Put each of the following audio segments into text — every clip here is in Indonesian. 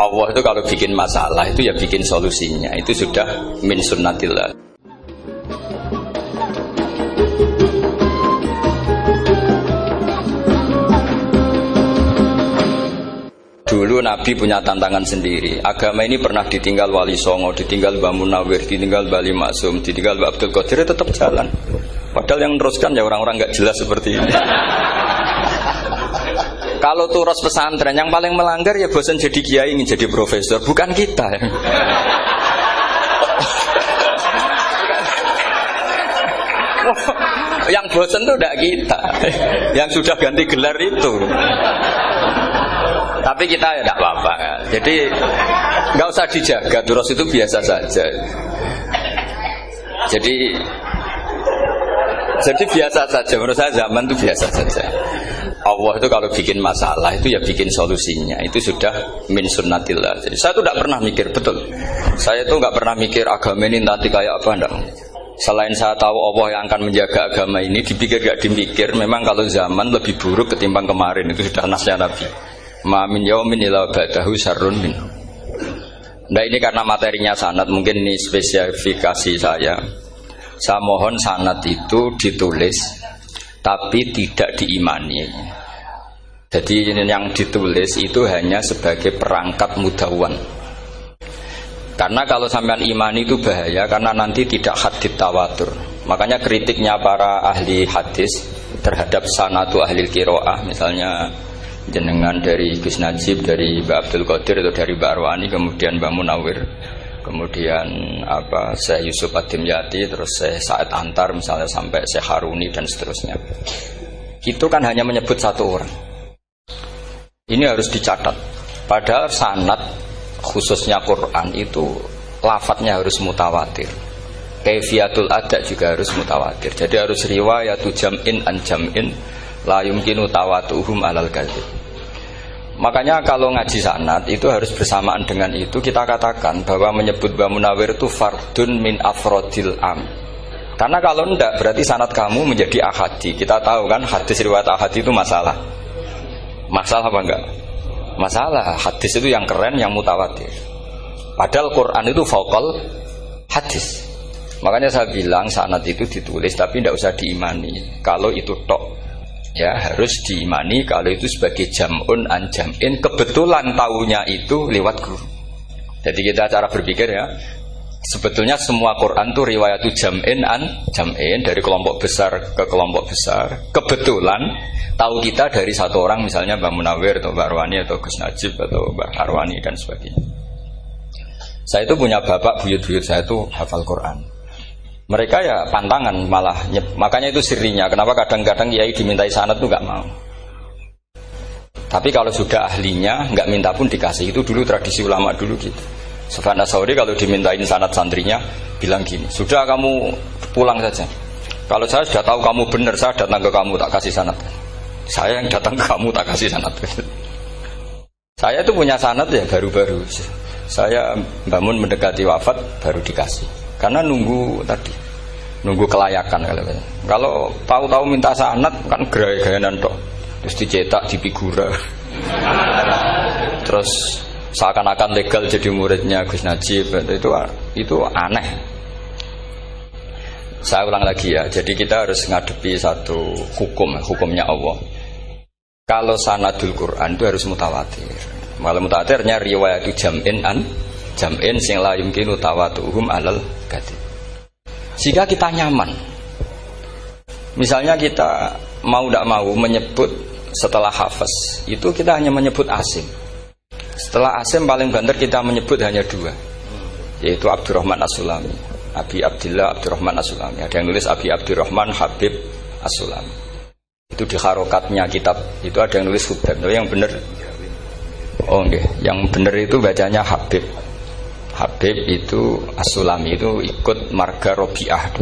Allah itu kalau bikin masalah itu ya bikin solusinya. Itu sudah min sunnatillah. Dulu Nabi punya tantangan sendiri. Agama ini pernah ditinggal Wali Songo, ditinggal Mbak Munawir, ditinggal Bali Maksum, ditinggal Mbak Abdul Qadir, tetap jalan. Padahal yang meneruskan ya orang-orang nggak jelas seperti ini. Kalau turos pesantren yang paling melanggar ya bosan jadi kiai ingin jadi profesor, bukan kita. Ya. yang bosan tuh tidak kita, yang sudah ganti gelar itu. Tapi kita ya tidak apa-apa. Jadi nggak usah dijaga. Terus itu biasa saja. Jadi jadi biasa saja. Menurut saya zaman itu biasa saja. Allah itu kalau bikin masalah itu ya bikin solusinya. Itu sudah min sunnatillah. Jadi saya tuh tidak pernah mikir betul. Saya tuh nggak pernah mikir agama ini nanti kayak apa enggak. Selain saya tahu Allah yang akan menjaga agama ini, dipikir gak dipikir, memang kalau zaman lebih buruk ketimbang kemarin itu sudah nasnya Nabi. Ma min yaumin ila ba'dahu syarrun min. Nah ini karena materinya sanat mungkin ini spesifikasi saya. Saya mohon sanat itu ditulis tapi tidak diimani. Jadi yang ditulis itu hanya sebagai perangkat mudawan. Karena kalau sampean imani itu bahaya karena nanti tidak hadit tawatur. Makanya kritiknya para ahli hadis terhadap sanatu ahli kiroah misalnya jenengan dari Gus Najib, dari Mbak Abdul Qadir atau dari Mbak Arwani, kemudian Mbak Munawir, kemudian apa saya Yusuf Adim Yati, terus saya Said Antar misalnya sampai saya Haruni dan seterusnya. Itu kan hanya menyebut satu orang. Ini harus dicatat. Padahal sanat khususnya Quran itu lafadznya harus mutawatir. Kaifiatul adat juga harus mutawatir. Jadi harus riwayat jam'in an jam'in la yumkinu tawatuhum alal kadzib. Makanya kalau ngaji sanat itu harus bersamaan dengan itu kita katakan bahwa menyebut Mbak Munawir itu fardun min afrodil am. Karena kalau enggak berarti sanat kamu menjadi ahadi. Kita tahu kan hadis riwayat ahadi itu masalah. Masalah apa enggak? Masalah. Hadis itu yang keren, yang mutawatir. Padahal Quran itu vokal hadis. Makanya saya bilang sanat itu ditulis tapi tidak usah diimani. Kalau itu tok ya harus diimani kalau itu sebagai jamun an jamin kebetulan tahunya itu lewat guru jadi kita cara berpikir ya sebetulnya semua Quran itu riwayat jam'in an jam'in dari kelompok besar ke kelompok besar. Kebetulan tahu kita dari satu orang misalnya Mbak Munawir atau Mbak Arwani atau Gus Najib atau Mbak Arwani dan sebagainya. Saya itu punya bapak buyut-buyut saya itu hafal Quran. Mereka ya pantangan malah makanya itu sirinya kenapa kadang-kadang kiai dimintai sanat tuh nggak mau. Tapi kalau sudah ahlinya nggak minta pun dikasih. Itu dulu tradisi ulama dulu gitu Sufyan Sauri kalau dimintain sanat santrinya bilang gini sudah kamu pulang saja. Kalau saya sudah tahu kamu benar saya datang ke kamu tak kasih sanat saya yang datang ke kamu tak kasih sanat saya itu punya sanat ya baru-baru. Saya bangun mendekati wafat baru dikasih. Karena nunggu tadi, nunggu kelayakan kalau Kalau tahu-tahu minta sanat kan gaya-gayanan toh. Terus dicetak di figura. Terus seakan-akan legal jadi muridnya Gus Najib itu itu aneh. Saya ulang lagi ya, jadi kita harus ngadepi satu hukum, hukumnya Allah. Kalau sanadul Quran itu harus mutawatir. Kalau mutawatirnya riwayat jam'in an jam'in sing la yumkinu tawatuhum alal gadi. Jika kita nyaman. Misalnya kita mau tidak mau menyebut setelah hafaz, itu kita hanya menyebut asim. Setelah asim paling banter kita menyebut hanya dua, yaitu Abdurrahman As-Sulami. Abi Abdillah Abdurrahman As-Sulami. Ada yang nulis Abi Abdurrahman Habib As-Sulami. Itu di harokatnya kitab. Itu ada yang nulis Hubab. Tapi yang benar Oh enggak, yang benar itu bacanya Habib. Habib itu As-Sulami itu ikut marga Robiah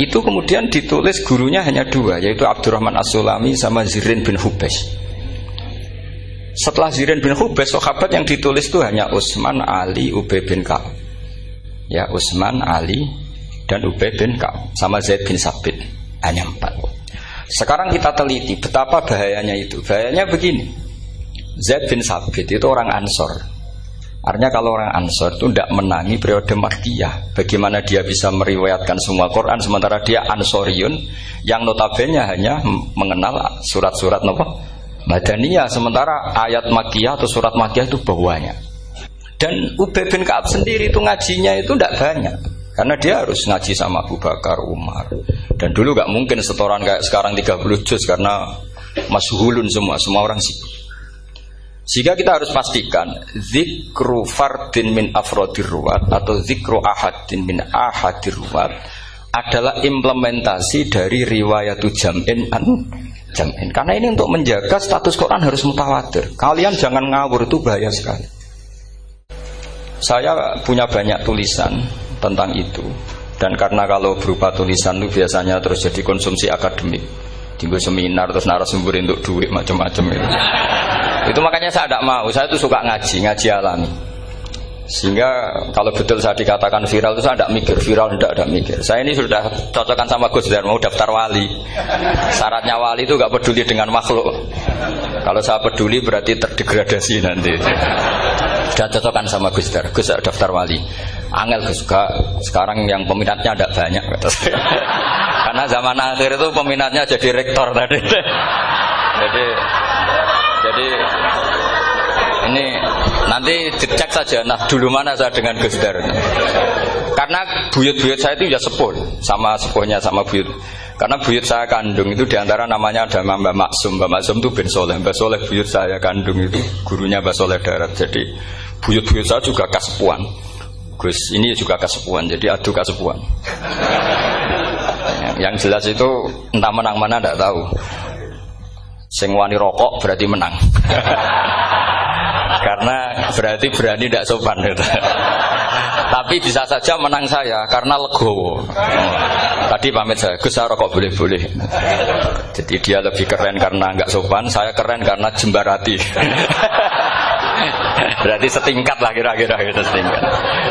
itu kemudian ditulis gurunya hanya dua yaitu Abdurrahman As-Sulami sama Zirin bin Hubes setelah Zirin bin Hubes sahabat yang ditulis itu hanya Utsman Ali Ubay bin Ka'ab ya Utsman Ali dan Ubay bin Ka'ab sama Zaid bin Sabit. Hanya empat. Sekarang kita teliti betapa bahayanya itu. Bahayanya begini. Zaid bin Sabit itu orang Ansor. Artinya kalau orang Ansor itu tidak menangi periode Makkiyah. Bagaimana dia bisa meriwayatkan semua Quran sementara dia Ansoriun yang notabene hanya mengenal surat-surat nopo Madaniyah sementara ayat Makkiyah atau surat Makkiyah itu bawahnya. Dan Ubay bin Kaab sendiri itu ngajinya itu tidak banyak. Karena dia harus ngaji sama Abu Bakar, Umar. Dan dulu gak mungkin setoran kayak sekarang 30 juz karena masyhulun semua, semua orang sih. Sehingga kita harus pastikan zikru fardin min afrodir ruwat atau zikru ahadin min ahadir ruwat adalah implementasi dari riwayat jam'in an jam'in. Karena ini untuk menjaga status Quran harus mutawatir. Kalian jangan ngawur itu bahaya sekali. Saya punya banyak tulisan tentang itu. Dan karena kalau berupa tulisan itu biasanya terus jadi konsumsi akademik. Tinggal seminar terus narasumber untuk duit macam-macam itu. itu makanya saya tidak mau. Saya tuh suka ngaji, ngaji alami. Sehingga kalau betul saya dikatakan viral itu saya tidak mikir viral tidak ada mikir. Saya ini sudah cocokkan sama Gus Dar mau daftar wali. Syaratnya wali itu nggak peduli dengan makhluk. Kalau saya peduli berarti terdegradasi nanti. Sudah cocokkan sama Gus Dar. Gus daftar wali. Angel Gus sekarang yang peminatnya ada banyak kata saya. Karena zaman akhir itu peminatnya jadi rektor tadi. jadi jadi ini nanti dicek saja. Nah dulu mana saya dengan Gus Dar? Karena buyut-buyut saya itu ya sepul sama sepuhnya sama buyut. Karena buyut saya kandung itu di antara namanya ada Mbak Maksum. Mbak Maksum itu bin Soleh. Mbak Soleh buyut saya kandung itu gurunya Mbak Soleh Darat. Jadi buyut-buyut saya juga kasepuan. Gus ini juga kasepuan. Jadi adu kasepuan. Yang jelas itu entah menang mana tidak tahu. Sing wani rokok berarti menang. karena berarti berani tidak sopan gitu. Tapi bisa saja menang saya karena legowo. Tadi pamit saya, Gus rokok boleh-boleh. Jadi dia lebih keren karena nggak sopan, saya keren karena jembarati. Berarti setingkat lah kira-kira gitu setingkat.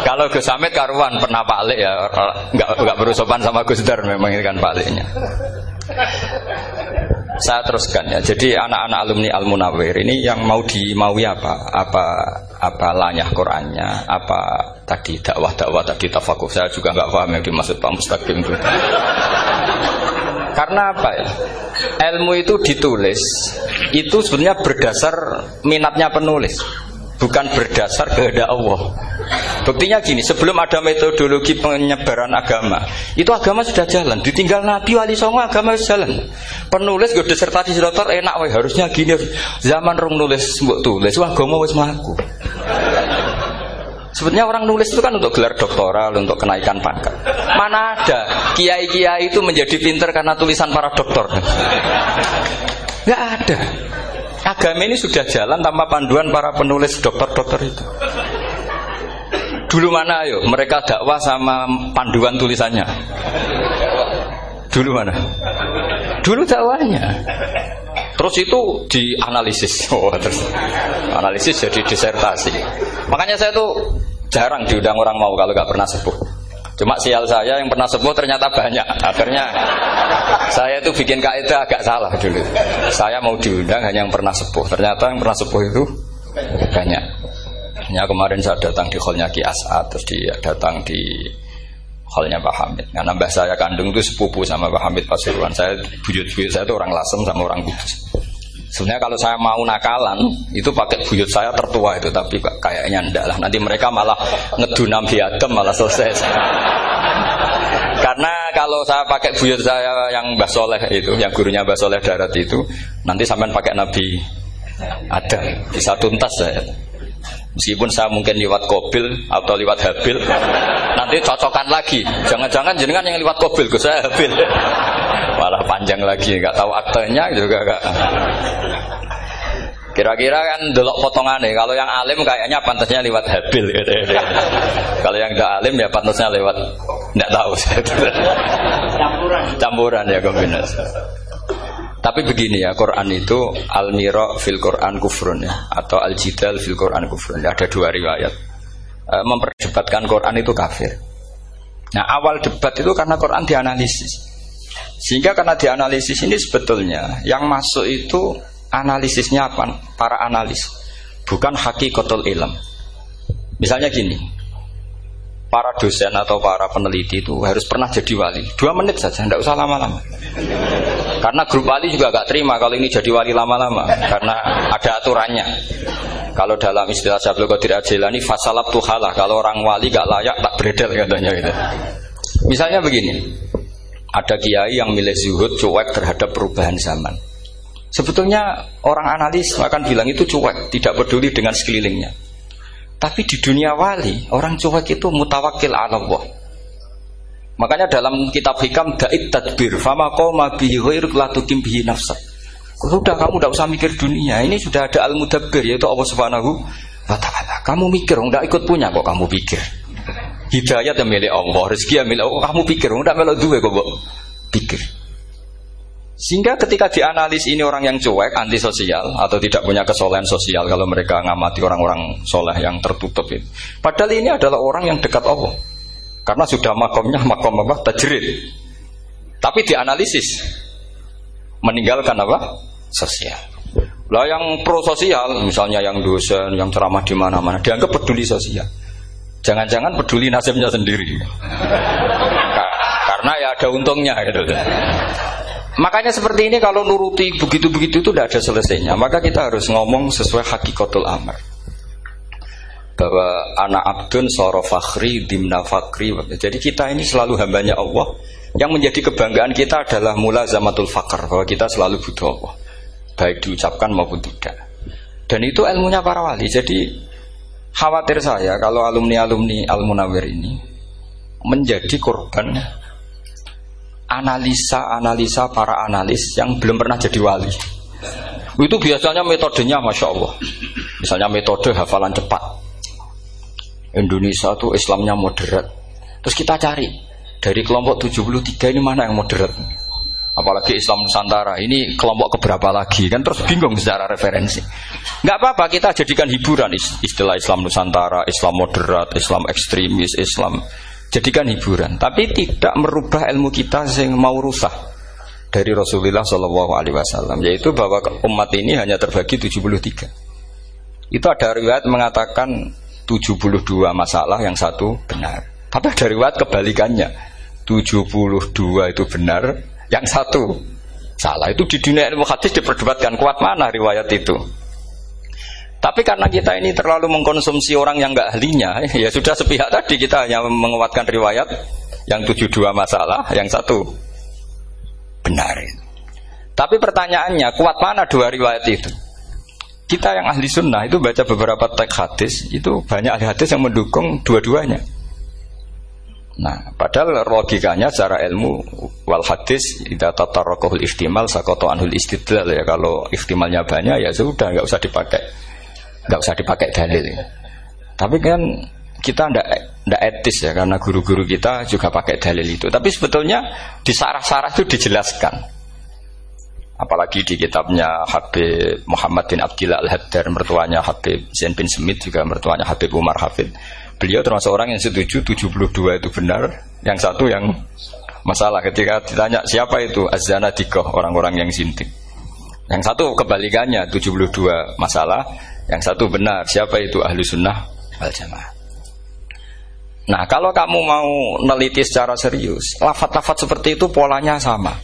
Kalau Gus Hamid karuan pernah Pak Alik ya nggak nggak berusopan sama Gus Dar memang ini kan Pak Aliknya. Saya teruskan ya. Jadi anak-anak alumni Al Munawir ini yang mau dimaui apa? Apa apa lanyah Qurannya? Apa tadi dakwah-dakwah tadi tafakuh? Saya juga nggak paham yang dimaksud Pak Mustaqim itu. Karena apa ya? Ilmu itu ditulis itu sebenarnya berdasar minatnya penulis bukan berdasar kehendak Allah. Buktinya gini, sebelum ada metodologi penyebaran agama, itu agama sudah jalan. Ditinggal Nabi Wali Songo agama sudah jalan. Penulis gue disertasi dokter enak, wah harusnya gini. Zaman rong nulis mbok tulis, wah agama wis melaku. Sebetulnya orang nulis itu kan untuk gelar doktoral, untuk kenaikan pangkat. Mana ada kiai-kiai itu menjadi pinter karena tulisan para dokter? Gak ada. Agama ini sudah jalan tanpa panduan para penulis dokter-dokter itu. Dulu mana ayo mereka dakwah sama panduan tulisannya? Dulu mana? Dulu dakwahnya. Terus itu dianalisis. Oh, terus analisis jadi disertasi. Makanya saya tuh jarang diundang orang mau kalau nggak pernah sepuh. Cuma sial saya yang pernah sepuh ternyata banyak. Akhirnya saya itu bikin kaidah agak salah dulu. Saya mau diundang hanya yang pernah sepuh. Ternyata yang pernah sepuh itu banyak. Ya kemarin saya datang di hallnya Ki As'ad, terus dia datang di hallnya Pak Hamid. Karena mbah saya kandung itu sepupu sama Pak Hamid Pasuruan. Saya buyut-buyut saya itu orang Lasem sama orang Kudus. Sebenarnya kalau saya mau nakalan itu pakai buyut saya tertua itu tapi kayaknya ndak lah. Nanti mereka malah ngedunam Adam malah selesai. Karena kalau saya pakai buyut saya yang Mbah Soleh itu, yang gurunya Mbah Soleh darat itu, nanti sampean pakai Nabi Adam bisa tuntas saya. Meskipun saya mungkin lewat kobil atau lewat habil, nanti cocokkan lagi. Jangan-jangan jenengan yang lewat kobil, ke saya habil. Malah panjang lagi, nggak tahu aktenya juga nggak. Kira-kira kan delok potongannya. Kalau yang alim kayaknya pantasnya lewat habil. Gitu, gitu. Kalau yang tidak alim ya pantasnya lewat tidak tahu. Campuran. Campuran ya kombinasi. Tapi begini ya, Quran itu al miro fil Quran kufrun ya, atau al jidal fil Quran kufrun. Ada dua riwayat. E, memperdebatkan Quran itu kafir. Nah awal debat itu karena Quran dianalisis. Sehingga karena dianalisis ini sebetulnya yang masuk itu analisisnya apa? Para analis. bukan hakikatul ilm. Misalnya gini, para dosen atau para peneliti itu harus pernah jadi wali. Dua menit saja, tidak usah lama-lama. Karena grup wali juga gak terima kalau ini jadi wali lama-lama, karena ada aturannya. Kalau dalam istilah Syabul Qadir Ajilani, fasalab tuhalah. Kalau orang wali gak layak, tak beredel katanya gitu. Misalnya begini, ada kiai yang milih zuhud cuek terhadap perubahan zaman. Sebetulnya orang analis akan bilang itu cuek, tidak peduli dengan sekelilingnya. Tapi di dunia wali, orang cuek itu mutawakil ala Allah. Makanya dalam kitab hikam da'id tadbir, fama qoma bihi ghairuk la tukim bihi nafsak. Sudah kamu tidak usah mikir dunia, ini sudah ada al-mudabbir yaitu Allah Subhanahu wa taala. Kamu mikir, enggak ikut punya kok kamu pikir. Hidayat yang milik Allah, rezeki yang milik Allah, kamu pikir, enggak melok duwe kok pikir. Sehingga ketika dianalisis ini orang yang cuek, antisosial atau tidak punya kesolehan sosial kalau mereka ngamati orang-orang soleh yang tertutup itu. Padahal ini adalah orang yang dekat Allah. Karena sudah makomnya makom apa? Tajrid. Tapi dianalisis meninggalkan apa? Sosial. Lah yang pro sosial, misalnya yang dosen, yang ceramah di mana-mana, dianggap peduli sosial. Jangan-jangan peduli nasibnya sendiri. Karena ya ada untungnya gitu. Makanya seperti ini kalau nuruti begitu-begitu itu tidak ada selesainya. Maka kita harus ngomong sesuai hakikatul amr. Bahwa anak abdun soro fakhri dimna fakri. Jadi kita ini selalu hambanya Allah. Yang menjadi kebanggaan kita adalah mula zamatul fakr. Bahwa kita selalu butuh Allah. Baik diucapkan maupun tidak. Dan itu ilmunya para wali. Jadi khawatir saya kalau alumni-alumni Al-Munawir ini menjadi korban analisa-analisa para analis yang belum pernah jadi wali. Itu biasanya metodenya Masya Allah. Misalnya metode hafalan cepat. Indonesia tuh Islamnya moderat. Terus kita cari dari kelompok 73 ini mana yang moderat. Apalagi Islam Nusantara ini kelompok keberapa lagi kan terus bingung secara referensi. Nggak apa-apa kita jadikan hiburan istilah Islam Nusantara, Islam moderat, Islam ekstremis, Islam jadikan hiburan, tapi tidak merubah ilmu kita yang mau rusak dari Rasulullah Shallallahu Alaihi Wasallam, yaitu bahwa umat ini hanya terbagi 73. Itu ada riwayat mengatakan 72 masalah yang satu benar. Tapi ada riwayat kebalikannya. 72 itu benar, yang satu salah. Itu di dunia ilmu hadis diperdebatkan kuat mana riwayat itu. Tapi karena kita ini terlalu mengkonsumsi orang yang nggak ahlinya, ya sudah sepihak tadi kita hanya menguatkan riwayat yang tujuh dua masalah, yang satu benar. Tapi pertanyaannya, kuat mana dua riwayat itu? Kita yang ahli sunnah itu baca beberapa teks hadis, itu banyak ahli hadis yang mendukung dua-duanya. Nah, padahal logikanya secara ilmu wal hadis tidak tatarrokohul istimal sakoto anhul istidlal ya kalau istimalnya banyak ya sudah nggak usah dipakai nggak usah dipakai dalil. Tapi kan kita ndak ndak etis ya karena guru-guru kita juga pakai dalil itu. Tapi sebetulnya di sarah-sarah itu dijelaskan. Apalagi di kitabnya Habib Muhammad bin Abdillah Al-Haddar, mertuanya Habib Zain bin Smith juga mertuanya Habib Umar Hafid. Beliau termasuk orang yang setuju 72 itu benar, yang satu yang masalah ketika ditanya siapa itu Azana Dikoh, orang-orang yang sinting. Yang satu kebalikannya 72 masalah, yang satu benar, siapa itu ahlu sunnah wal jamaah. Nah kalau kamu mau neliti secara serius, lafat-lafat seperti itu polanya sama.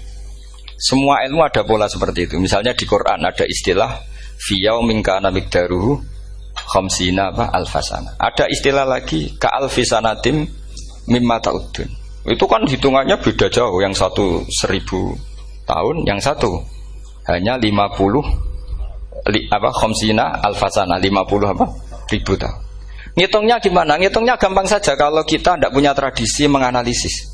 Semua ilmu ada pola seperti itu. Misalnya di Quran ada istilah fiyau mingkana migdaruhu khamsina apa alfasana. Ada istilah lagi ka alfisanatim mimma ta'udun. Itu kan hitungannya beda jauh. Yang satu seribu tahun, yang satu hanya lima puluh li, apa khomsina alfasana 50 apa ribu tahun. Ngitungnya gimana? Ngitungnya gampang saja kalau kita tidak punya tradisi menganalisis.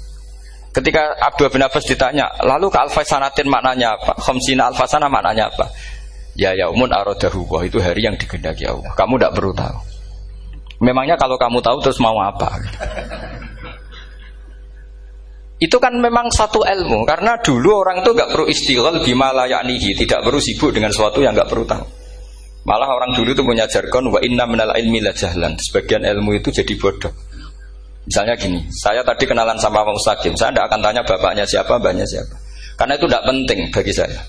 Ketika Abdul bin Abbas ditanya, lalu ke alfasanatin maknanya apa? Khomsina alfasana maknanya apa? Ya ya umun arodahu wah itu hari yang digendaki Allah. Kamu tidak perlu tahu. Memangnya kalau kamu tahu terus mau apa? Itu kan memang satu ilmu karena dulu orang itu nggak perlu istighol bimala yaknihi, tidak perlu sibuk dengan sesuatu yang nggak perlu tahu. Malah orang dulu itu punya jargon wa inna minal ilmi la jahlan. Sebagian ilmu itu jadi bodoh. Misalnya gini, saya tadi kenalan sama Pak Mustaqim, saya tidak akan tanya bapaknya siapa, mbaknya siapa. Karena itu tidak penting bagi saya.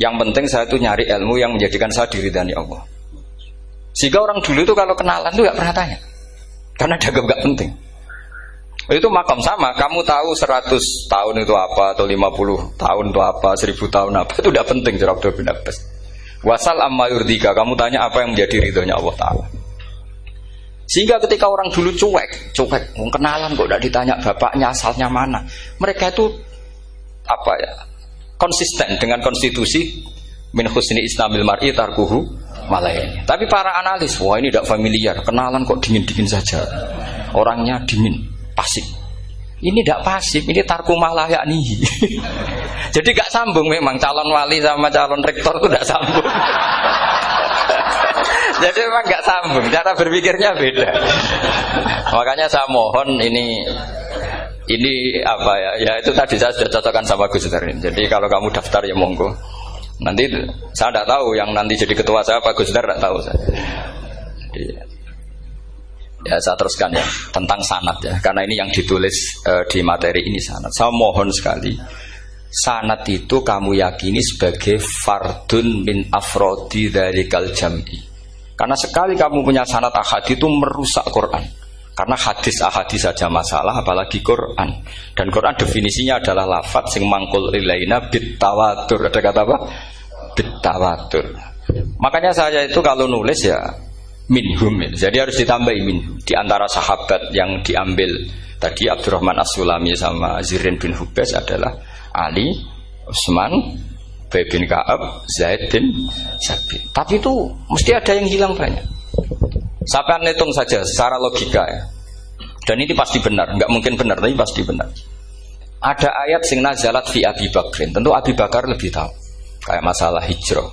Yang penting saya itu nyari ilmu yang menjadikan saya diri dari Allah. Sehingga orang dulu itu kalau kenalan tuh gak pernah tanya. Karena dianggap gak penting. Itu makam sama, kamu tahu 100 tahun itu apa, atau 50 tahun itu apa, 1000 tahun apa, itu tidak penting Cerah Abdul bin Abbas. Wasal amma yurdika, kamu tanya apa yang menjadi ridhonya Allah Ta'ala. Sehingga ketika orang dulu cuek, cuek, mau kenalan kok tidak ditanya bapaknya asalnya mana. Mereka itu apa ya konsisten dengan konstitusi min husni islamil mar'i tarkuhu malayani. Tapi para analis, wah ini tidak familiar, kenalan kok dingin-dingin saja. Orangnya dingin, pasif. Ini tidak pasif, ini tarku malah yakni. Jadi gak sambung memang calon wali sama calon rektor itu tidak sambung. Jadi memang nggak sambung, cara berpikirnya beda. Makanya saya mohon ini ini apa ya? Ya itu tadi saya sudah cocokkan sama Gus Darin. Jadi kalau kamu daftar ya monggo. Nanti saya tidak tahu yang nanti jadi ketua saya Pak Gus Dar tidak tahu saya. Jadi, ya saya teruskan ya tentang sanat ya karena ini yang ditulis uh, di materi ini sanat. Saya mohon sekali sanat itu kamu yakini sebagai fardun min afrodi dari jam'i karena sekali kamu punya sanat ahad itu merusak Quran. Karena hadis ahadis saja masalah, apalagi Quran. Dan Quran definisinya adalah lafat sing mangkul ilaina bitawatur. Ada kata apa? Bitawatur. Makanya saya itu kalau nulis ya minhum. Jadi harus ditambahi minhum. Di antara sahabat yang diambil tadi Abdurrahman As-Sulami sama Zirin bin Hubes adalah Ali, Utsman, Ubay bin Ka'ab, Zaid bin Sabit. Tapi itu mesti ada yang hilang banyak. Sampai hitung saja secara logika ya. Dan ini pasti benar, nggak mungkin benar, tapi pasti benar. Ada ayat sing nazalat fi Abi Bakrin. Tentu Abi Bakar lebih tahu. Kayak masalah hijrah.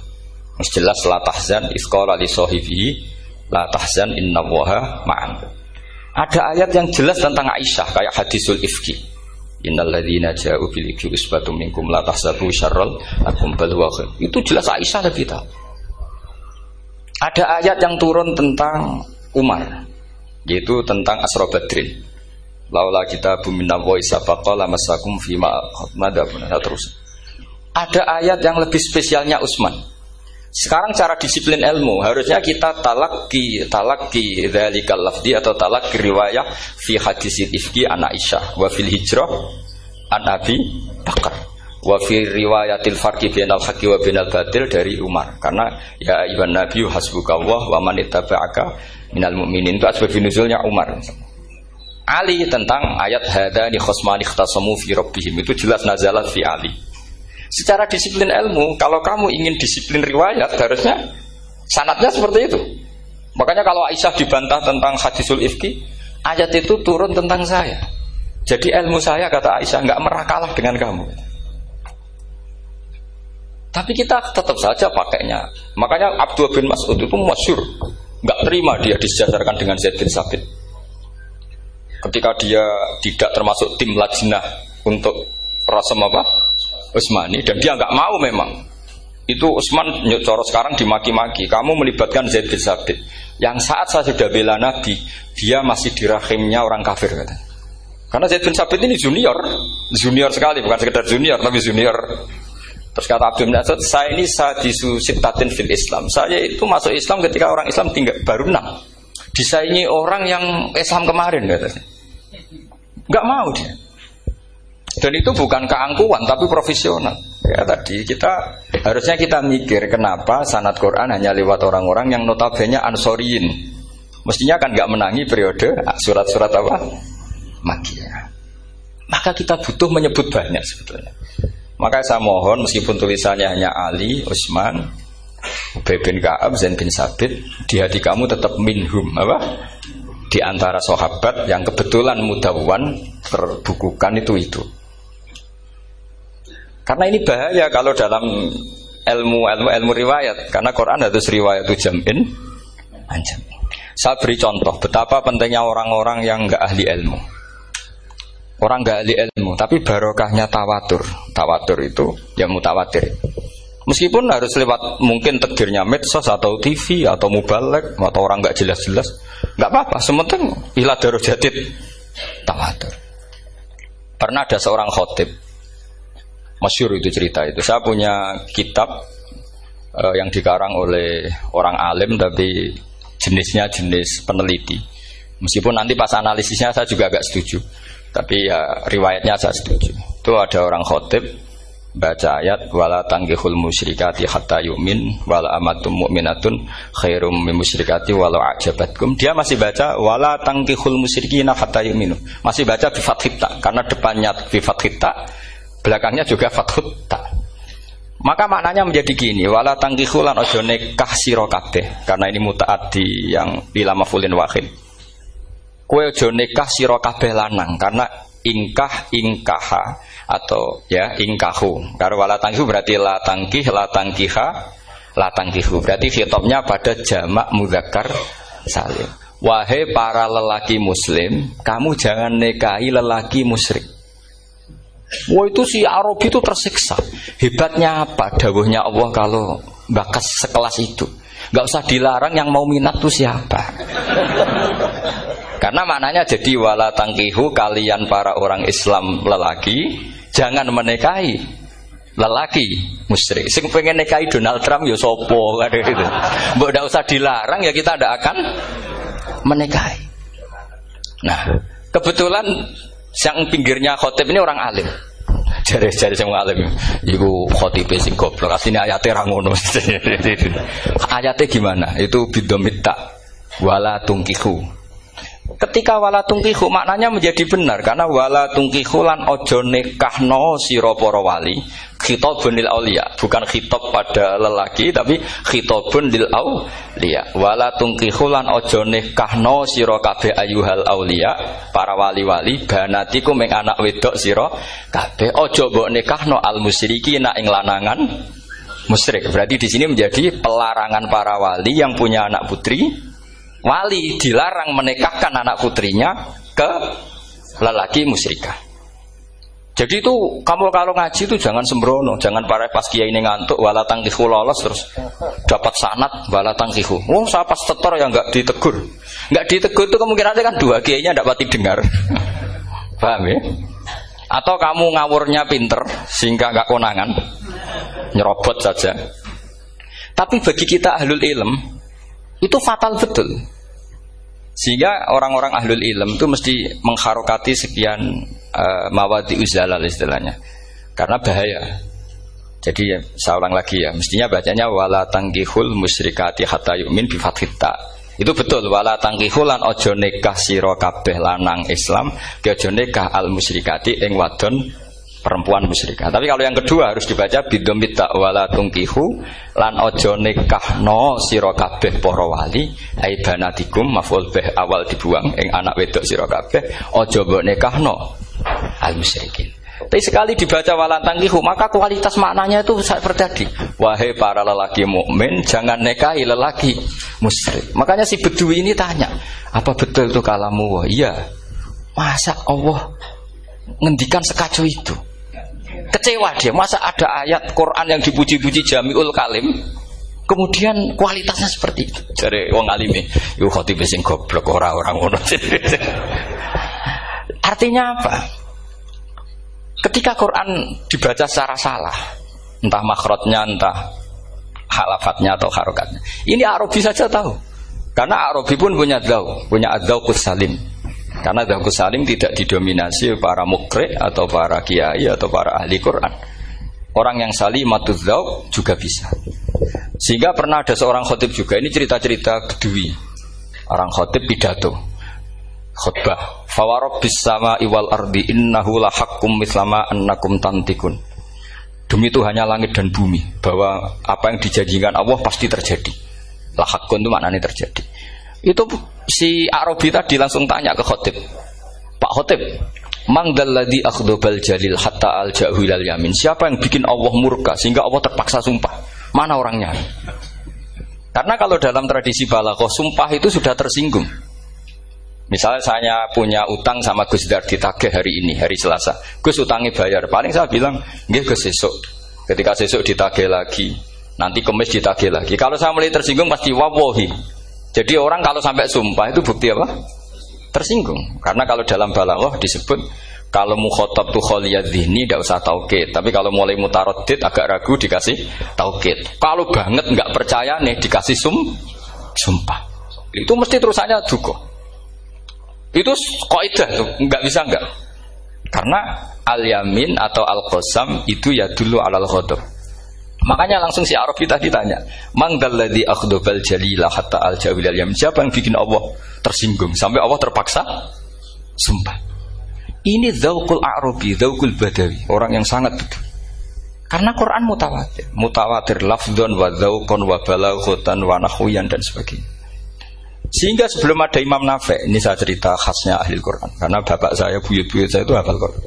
Jelas la tahzan isqala li sahibihi la tahzan inna ma'an. Ada ayat yang jelas tentang Aisyah kayak hadisul ifki. Innalladzina ja'u bil ikhi usbatum minkum la tahsabu syarral lakum bal Itu jelas Aisyah lebih tahu. Ada ayat yang turun tentang Umar, yaitu tentang Asra Badrin. Laula kita bumina wa isabaqala masakum fima madabun terus. Ada ayat yang lebih spesialnya Utsman. Sekarang cara disiplin ilmu harusnya kita talaki talaki dzalikal lafdi atau talaki riwayah fi hadisil ifki an Aisyah wa fil hijrah an Abi Bakar wa fi riwayatil farqi bainal haqqi wa bainal batil dari Umar. Karena ya ibn nabi hasbukallah wa man ittaba'aka minal mu'minin. Itu asbab nuzulnya Umar. Ali tentang ayat hadani khosmani ikhtasamu fi rabbihim. Itu jelas nazalat fi Ali Secara disiplin ilmu, kalau kamu ingin disiplin riwayat, harusnya sanatnya seperti itu. Makanya kalau Aisyah dibantah tentang hadisul ifki, ayat itu turun tentang saya. Jadi ilmu saya kata Aisyah nggak merakalah dengan kamu. Tapi kita tetap saja pakainya. Makanya Abdul bin Mas'ud itu masyur, nggak terima dia disejajarkan dengan Zaid bin Sabit. Ketika dia tidak termasuk tim lajnah untuk rasam apa? Utsmani dan dia nggak mau memang. Itu Utsman coro sekarang dimaki-maki. Kamu melibatkan Zaid bin Sabit. Yang saat saya sudah bela Nabi, dia masih di rahimnya orang kafir kata. Karena Zaid bin Sabit ini junior, junior sekali, bukan sekedar junior, tapi junior. Terus kata Abdul Asad, saya ini sadisu sitatin fil Islam. Saya itu masuk Islam ketika orang Islam tinggal baru enam. Disaingi orang yang Islam kemarin katanya. Enggak mau dia. Dan itu bukan keangkuhan tapi profesional. Ya tadi kita harusnya kita mikir kenapa sanat Quran hanya lewat orang-orang yang notabene ansoriin. Mestinya kan nggak menangi periode surat-surat apa? Makiyah. Maka kita butuh menyebut banyak sebetulnya. Maka saya mohon meskipun tulisannya hanya Ali, Utsman, Ubay bin Ka'ab, Zain bin Sabit, di hati kamu tetap minhum apa? Di antara sahabat yang kebetulan mudawan terbukukan itu itu. Karena ini bahaya kalau dalam ilmu ilmu ilmu riwayat karena Quran harus riwayat itu jamin anjam. Saya beri contoh betapa pentingnya orang-orang yang nggak ahli ilmu. Orang nggak ahli ilmu, tapi barokahnya tawatur. Tawatur itu ya mutawatir. Meskipun harus lewat mungkin tegirnya medsos atau TV atau mubalek atau orang nggak jelas-jelas, nggak apa-apa. Sementing ilah darus jadid tawatur. Pernah ada seorang khotib Masyur itu cerita itu. Saya punya kitab uh, yang dikarang oleh orang alim tapi jenisnya jenis peneliti. Meskipun nanti pas analisisnya saya juga agak setuju. Tapi ya riwayatnya saya setuju. Itu ada orang khotib baca ayat wala tanggihul musyrikati hatta yumin wala amatum mu'minatun khairum min musyrikati walau ajabatkum dia masih baca wala tanggihul musyrikina hatta yuminu masih baca bi fathita karena depannya bi fathita belakangnya juga fathita maka maknanya menjadi gini wala tangkihulan ojo nekah sira karena ini mutaati yang bila mafulin wahid kue ojo nekah sira lanang karena ingkah ingkaha atau ya ingkahu. Karena wala tangkihu berarti la tangkih, la tangkiha, la tangkihu. Berarti khitabnya pada jamak mudzakkar salim. Wahai para lelaki muslim, kamu jangan nikahi lelaki musyrik. Wah itu si Arab itu tersiksa. Hebatnya apa? Dawuhnya Allah kalau bakas sekelas itu. Gak usah dilarang yang mau minat tuh siapa. Karena maknanya jadi wala tangkihu kalian para orang Islam lelaki jangan menikahi lelaki musyrik. Sing pengen nikahi Donald Trump ya sopo kan gitu. Mbok usah dilarang ya kita tidak akan menikahi. Nah, kebetulan yang pinggirnya khotib ini orang alim. Jari jari semua alim. Iku khotib sing goblok. Asline ayate ra ngono. ayate gimana? Itu bidomita wala tungkihu Ketika wala tungkihu maknanya menjadi benar. Karena wala tungkihu lan ojo nekahno siro poro wali. Khitabun lil aulia. Bukan khitab pada lelaki tapi khitabun lil aulia. Wala tungkihu lan ojo nekahno siro kabe ayuhal aulia. Para wali-wali banatiku meng anak wedok siro kabe ojo mbok nekahno al musyriki nak ing lanangan musyrik. Berarti di sini menjadi pelarangan para wali yang punya anak putri wali dilarang menikahkan anak putrinya ke lelaki musyrikah. Jadi itu kamu kalau ngaji itu jangan sembrono, jangan para pas kiai ini ngantuk wala tangkihu lolos terus dapat sanat wala tangkihu. Oh, saya pas setor yang nggak ditegur, nggak ditegur itu kemungkinan kan dua kiainya dapat didengar. Paham ya? Atau kamu ngawurnya pinter sehingga nggak konangan, nyerobot saja. Tapi bagi kita ahlul ilm, itu fatal betul. Sehingga orang-orang ahlul ilm itu mesti mengharokati sekian uh, mawadi uzalal istilahnya. Karena bahaya. Jadi ya, saya ulang lagi ya, mestinya bacanya wala tanggihul musyrikati hatta yu'min bi Itu betul wala tanggihul lan ojo nikah sira kabeh lanang Islam, ke ojo nikah al musyrikati ing wadon perempuan musyrikah. Tapi kalau yang kedua harus dibaca bidomit wala tungkihu lan ojo no sira kabeh para wali ai banatikum maful beh awal dibuang ing anak wedok sira kabeh ojo mbok no al musyrikin. Tapi sekali dibaca wala tangkihu maka kualitas maknanya itu seperti tadi. Wahai para lelaki mukmin jangan nikahi lelaki musyrik. Makanya si bedui ini tanya, apa betul itu kalamu? Iya. Masa Allah ngendikan sekacau itu? Kecewa dia, masa ada ayat Quran yang dipuji-puji Jamiul Kalim, kemudian kualitasnya seperti itu. Jadi wong alime, yo khotib sing goblok ora orang ngono. Artinya apa? Ketika Quran dibaca secara salah, entah makrotnya, entah halafatnya atau harokatnya. Ini Arabi saja tahu. Karena Arabi pun punya dau, punya adzauqus salim. Karena Dahku Salim tidak didominasi para mukre atau para kiai atau para ahli Quran. Orang yang salimatul zauk juga bisa. Sehingga pernah ada seorang khotib juga, ini cerita-cerita kedui. Orang khotib pidato. Khutbah. Fawarob sama iwal ardi innahu la hakkum mislama annakum tantikun. Demi itu hanya langit dan bumi bahwa apa yang dijanjikan Allah pasti terjadi. Lahakun itu maknanya terjadi. Itu si Arabi tadi langsung tanya ke khotib. Pak khotib, Mangdalladhi akhdobal jalil hatta al yamin. Siapa yang bikin Allah murka sehingga Allah terpaksa sumpah? Mana orangnya? Karena kalau dalam tradisi balaghah sumpah itu sudah tersinggung. Misalnya saya punya utang sama Gus Dar ditagih hari ini, hari Selasa. Gus utangnya bayar. Paling saya bilang, nggih Gus sesuk. Ketika sesuk ditagih lagi, nanti kemis ditagih lagi. Kalau saya mulai tersinggung pasti wawohi. Jadi orang kalau sampai sumpah itu bukti apa? Tersinggung. Karena kalau dalam balaghah disebut kalau mukhotob tuh kholiyat dini tidak usah taukid. Tapi kalau mulai mutarodid agak ragu dikasih taukid. Kalau banget nggak percaya nih dikasih sum sumpah. Itu mesti terusannya duko. Itu kaidah tuh, nggak bisa nggak. Karena al yamin atau al qasam itu ya dulu alal ghadab. Makanya langsung si Arab kita ditanya, "Mang dalladzi akhdabal jalila hatta al jawil yamin?" Siapa yang bikin Allah tersinggung sampai Allah terpaksa sumpah. Ini zaukul a'rabi, zaukul badawi, orang yang sangat betul. Karena Quran mutawatir, mutawatir lafdon wa zaukon wa balaghotan wa nahwiyan dan sebagainya. Sehingga sebelum ada Imam Nafe, ini saya cerita khasnya ahli Quran. Karena bapak saya, buyut-buyut saya itu hafal Quran.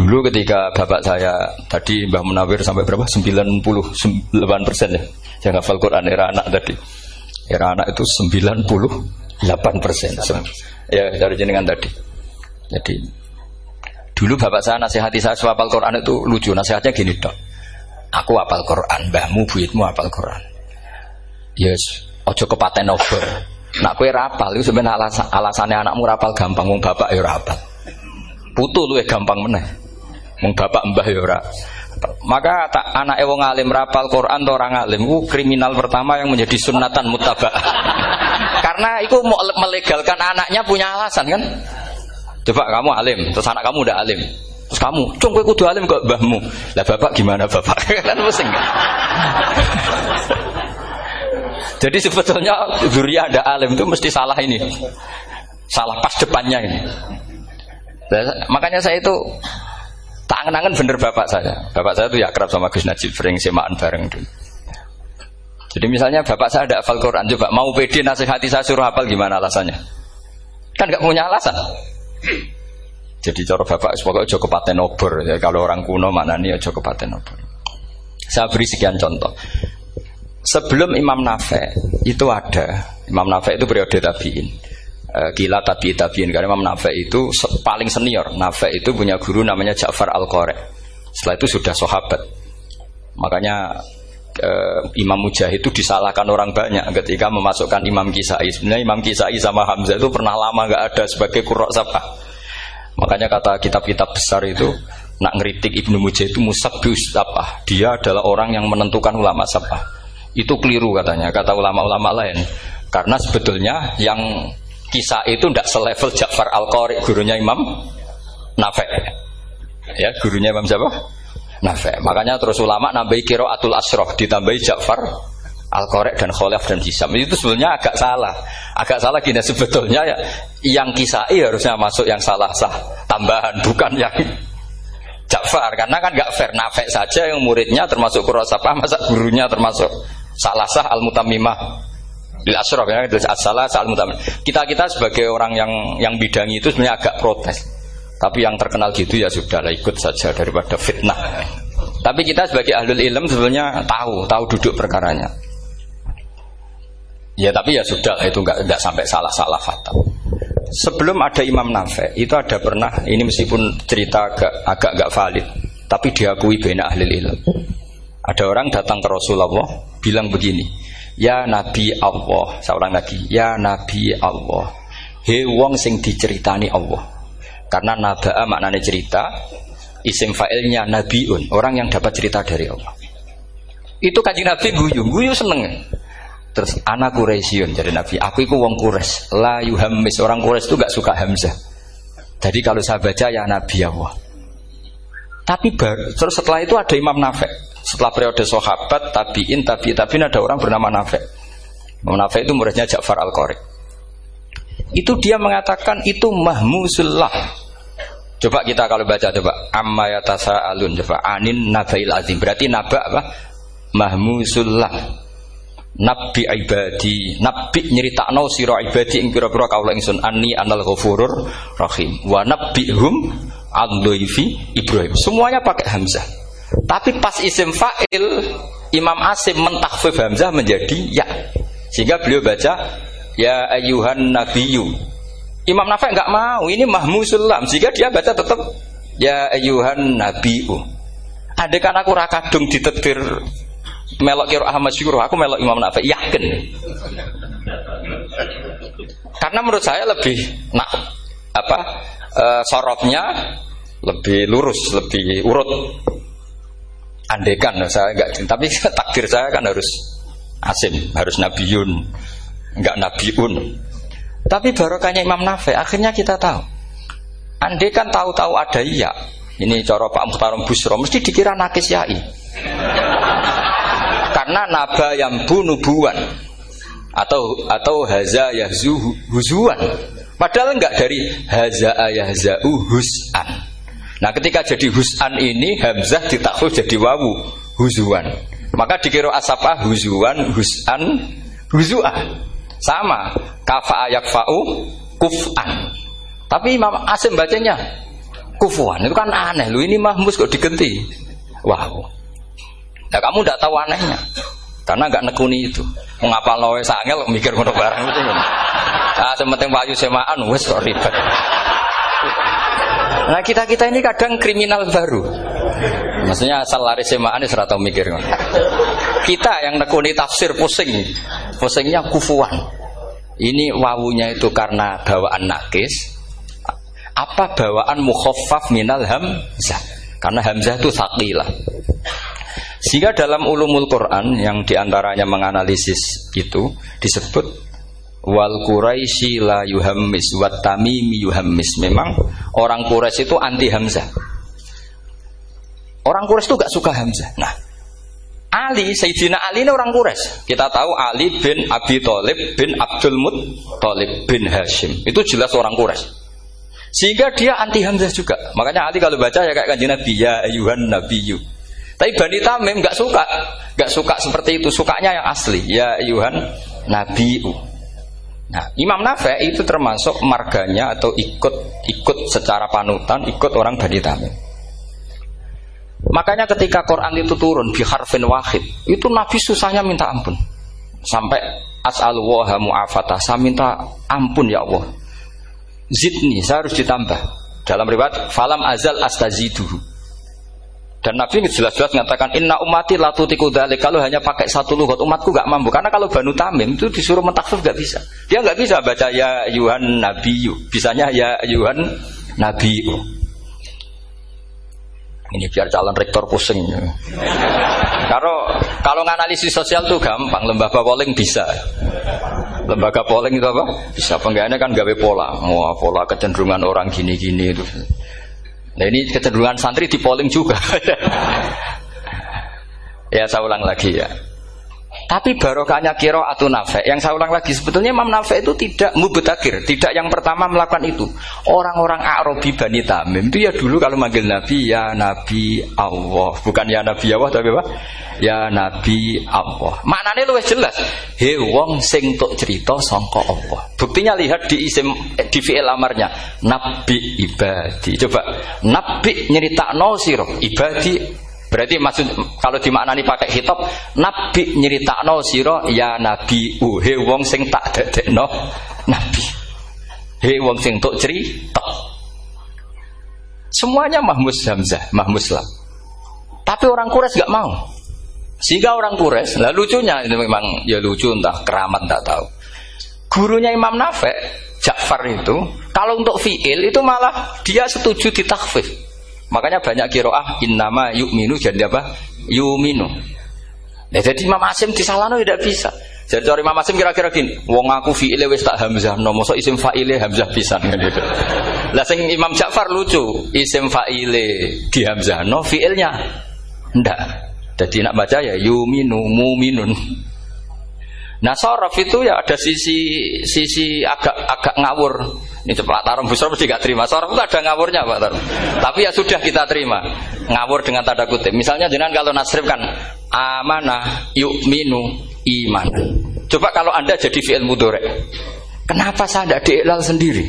Dulu ketika bapak saya, tadi Mbah Munawir sampai berapa? 98 persen ya. Yang hafal Quran, era anak tadi. Era anak itu 98 persen. Ya, dari jenengan tadi. Jadi, dulu bapak saya nasihati saya hafal Quran itu lucu. Nasihatnya gini dok. Aku hafal Quran, mbahmu, buyutmu hafal Quran. Yes, ojo kepaten obor Nak kue rapal itu sebenarnya alasan, alasannya anakmu rapal gampang, mung bapak ya rapal. Putu lu gampang meneh. Mung bapak mbah ya ora. Maka tak anak wong alim rapal Quran atau orang alim itu kriminal pertama yang menjadi sunatan mutabak. Karena itu mau melegalkan anaknya punya alasan kan. Coba kamu alim, terus anak kamu udah alim. Terus kamu, cung kowe kudu alim kok mbahmu. Lah bapak gimana bapak? kan pusing. Jadi sebetulnya Zuria ada alim itu mesti salah ini. Salah pas depannya ini. makanya saya itu tak angen-angen bener bapak saya. Bapak saya itu ya kerap sama Gus Najib sering semaan bareng dulu. Jadi misalnya bapak saya ada hafal Quran, coba mau pede nasihati saya suruh hafal gimana alasannya? Kan nggak punya alasan. Jadi cara bapak pokoknya joko paten obor. Ya, kalau orang kuno mana nih ya joko paten obor. Saya beri sekian contoh. Sebelum Imam Nafe itu ada Imam Nafe itu periode tabiin. E, gila tabi tabiin karena Imam Nafe itu paling senior. Nafe itu punya guru namanya Ja'far Al Qore. Setelah itu sudah sahabat. Makanya e, Imam Mujahid itu disalahkan orang banyak ketika memasukkan Imam Kisai. Sebenarnya Imam Kisai sama Hamzah itu pernah lama nggak ada sebagai kurok sapa. Makanya kata kitab-kitab besar itu nak ngeritik Ibnu Mujahid itu musabbius apa? Dia adalah orang yang menentukan ulama sapa itu keliru katanya kata ulama-ulama lain karena sebetulnya yang kisah itu tidak selevel Ja'far Al-Qari gurunya Imam Nafe ya gurunya Imam siapa? Nafe makanya terus ulama nambahi kiro atul asroh ditambahi Ja'far Al-Qari dan Khalaf dan Hisam itu sebenarnya agak salah. Agak salah gini sebetulnya ya yang kisah harusnya masuk yang salah sah tambahan bukan yang Ja'far. Karena kan gak fair Nafe saja yang muridnya termasuk Kurosapah masa gurunya termasuk salah sah al di asrof ya sah al mutamimah kita kita sebagai orang yang yang bidangi itu sebenarnya agak protes. Tapi yang terkenal gitu ya sudah lah ikut saja daripada fitnah. Tapi kita sebagai ahlul ilm sebenarnya tahu tahu duduk perkaranya. Ya tapi ya sudah itu nggak nggak sampai salah salah fatal. Sebelum ada Imam Nafe itu ada pernah ini meskipun cerita agak agak nggak valid tapi diakui banyak ahli ilm. Ada orang datang ke Rasulullah bilang begini, "Ya Nabi Allah." Seorang lagi, "Ya Nabi Allah." He wong sing diceritani Allah. Karena nabaa maknanya cerita, isim fa'ilnya nabiun, orang yang dapat cerita dari Allah. Itu kaji Nabi guyu, guyu seneng. Terus anak Quraisyun jadi Nabi, aku itu wong Quraisy, la yuhammis. Orang Quraisy itu gak suka hamzah. Jadi kalau saya baca ya Nabi Allah. Tapi baru, terus setelah itu ada Imam Nafek. Setelah periode sahabat, tabiin, tabi, tabiin ada orang bernama Nafe. Nafe itu muridnya Ja'far Al-Qari. Itu dia mengatakan itu mahmusullah. Coba kita kalau baca coba amma alun coba anin nabail azim. Berarti naba apa? Mahmusullah. Nabi ibadi, nabi nyeritakno sira ibadi ing pira-pira kaula ingsun anni anal ghafurur rahim. Wa nabbihum an Ibrahim. Semuanya pakai hamzah. Tapi pas isim fa'il Imam Asim mentakfif Hamzah menjadi ya. Sehingga beliau baca ya ayuhan nabiyyu. Imam Nafi nggak mau, ini mahmusulam. Sehingga dia baca tetap ya ayuhan nabiyyu. Ada kan aku rakadung ditetir melok kiro Ahmad Syukur, aku melok Imam Nafi yakin. Karena menurut saya lebih nak apa e, sorotnya lebih lurus, lebih urut andekan saya enggak tapi takdir saya kan harus asim harus nabiun enggak nabiun. Tapi barokahnya Imam Nafi akhirnya kita tahu. Andai kan tahu-tahu ada iya, ini cara Pak Muhtaram Busro mesti dikira nakis yai. Karena naba yang bunuh buan atau atau haza yahzu huzuan. Padahal enggak dari haza yahzau hus'an. Nah, ketika jadi hus'an ini hamzah ditakhul jadi wawu huzuan. Maka dikira asapa huzuan hus'an huzuan. Sama kafa fa'u kuf'an. Tapi Imam Asim bacanya kufuan. Itu kan aneh. Lu ini mahmus kok digenti. Wow. Nah, kamu tidak tahu anehnya. Karena nggak nekuni itu. Mengapa loe sangel mikir ngono barang itu. Ah, sementing wayu semaan wes ribet. Nah kita kita ini kadang kriminal baru. Maksudnya asal lari semaan ini serata mikir. Kita yang nekuni tafsir pusing, pusingnya kufuan. Ini wawunya itu karena bawaan nakis. Apa bawaan mukhaffaf minal hamzah? Karena hamzah itu sakilah. Sehingga dalam ulumul Quran yang di antaranya menganalisis itu disebut wal Quraisy la yuhammis wat tamimi yuhammis. Memang orang Quraisy itu anti Hamzah. Orang Quraisy itu gak suka Hamzah. Nah, Ali, Sayyidina Ali ini orang Quraisy. Kita tahu Ali bin Abi Thalib bin Abdul Muttalib bin Hashim. Itu jelas orang Quraisy. Sehingga dia anti Hamzah juga. Makanya Ali kalau baca ya kayak kanjeng Nabi ya ayuhan nabiyyu. Tapi Bani Tamim nggak suka, nggak suka seperti itu. Sukanya yang asli. Ya Yuhan Nabi. Nah, Imam Nafi itu termasuk marganya atau ikut ikut secara panutan, ikut orang Bani Tamim. Makanya ketika Quran itu turun di harfin wahid, itu Nabi susahnya minta ampun. Sampai as'alullah mu'afatah, saya minta ampun ya Allah. Zidni, saya harus ditambah. Dalam riwayat, falam azal astaziduhu. Dan Nabi jelas-jelas mengatakan Inna umati latutiku dalik Kalau hanya pakai satu lugat umatku gak mampu. Karena kalau Banu Tamim itu disuruh mentaksuf gak bisa. Dia gak bisa baca ya Yuhan Nabiyu Bisanya ya Yuhan Nabiyu Ini biar calon rektor pusing. Kalau kalau nganalisis sosial tuh gampang. Lembaga polling bisa. Lembaga polling itu apa? Bisa penggayanya kan gawe pola. Mau pola kecenderungan orang gini-gini itu Nah ini kecenderungan santri di polling juga. ya saya ulang lagi ya. Tapi barokahnya kiro atau nafek Yang saya ulang lagi sebetulnya Imam Nafek itu tidak mubetakir, tidak yang pertama melakukan itu. Orang-orang Arabi Bani Tamim itu ya dulu kalau manggil Nabi ya Nabi Allah, bukan ya Nabi Allah tapi apa? Ya Nabi Allah. Maknanya lu jelas. He wong sing tok cerita sangka Allah. Buktinya lihat di isim di fi'il amarnya Nabi ibadi. Coba Nabi nyerita no siro ibadi Berarti maksud kalau dimaknani pakai hitop nabi nyeritakno sira ya nabi uhe wong sing tak dadekno nabi. He wong sing tok cerita. Semuanya Mahmus Hamzah, Mahmus Lam. Tapi orang Quraisy gak mau. Sehingga orang Quraisy, lah lucunya itu memang ya lucu entah keramat tak tahu. Gurunya Imam Nafek, Ja'far itu, kalau untuk fiil itu malah dia setuju ditakfif. Makanya banyak kiroah innama yu'minu jadi apa? Yu'minu. Nah, jadi Imam Asim disalahno tidak bisa. Jadi cari Imam Asim kira-kira gini, wong aku fi'ile wis tak hamzah, no mosok isim fa'ile hamzah pisan gitu. Lah sing Imam Ja'far lucu, isim fa'ile di hamzah no fi'ilnya ndak. Jadi nak baca ya yuminu muminun. Nah sorof itu ya ada sisi sisi agak agak ngawur. Ini cepat Tarum besar mesti gak terima. Sorof itu ada ngawurnya Pak Tarum. Tapi ya sudah kita terima. Ngawur dengan tanda kutip. Misalnya jangan kalau nasrif kan amanah yuk minu iman. Coba kalau anda jadi fi'il mudore. Kenapa saya tidak diiklal sendiri?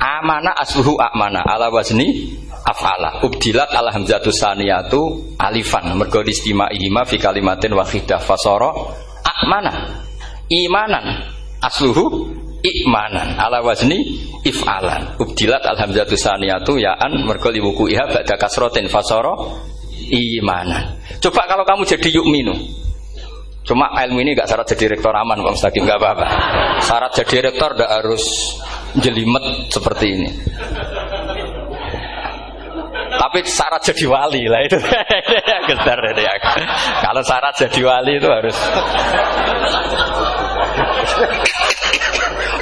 Amanah asluhu amana ala wazni afala ubdilat ala hamzatu saniyatu alifan mergo istima'ihima fi kalimatin wahidah fasoro amana imanan. Asluhu ikmanan ala wazni if'alan. Ubdilat alhamzatu saniyatu ya'an. Mergo liwuku iha ba'da kasrotin fasoro imanan. Coba kalau kamu jadi yuk minu cuma ilmu ini gak syarat jadi rektor aman Pak Mustaqim gak apa-apa. Syarat jadi rektor gak harus jelimet seperti ini tapi syarat jadi wali lah itu getar ya. Kalau syarat jadi wali itu harus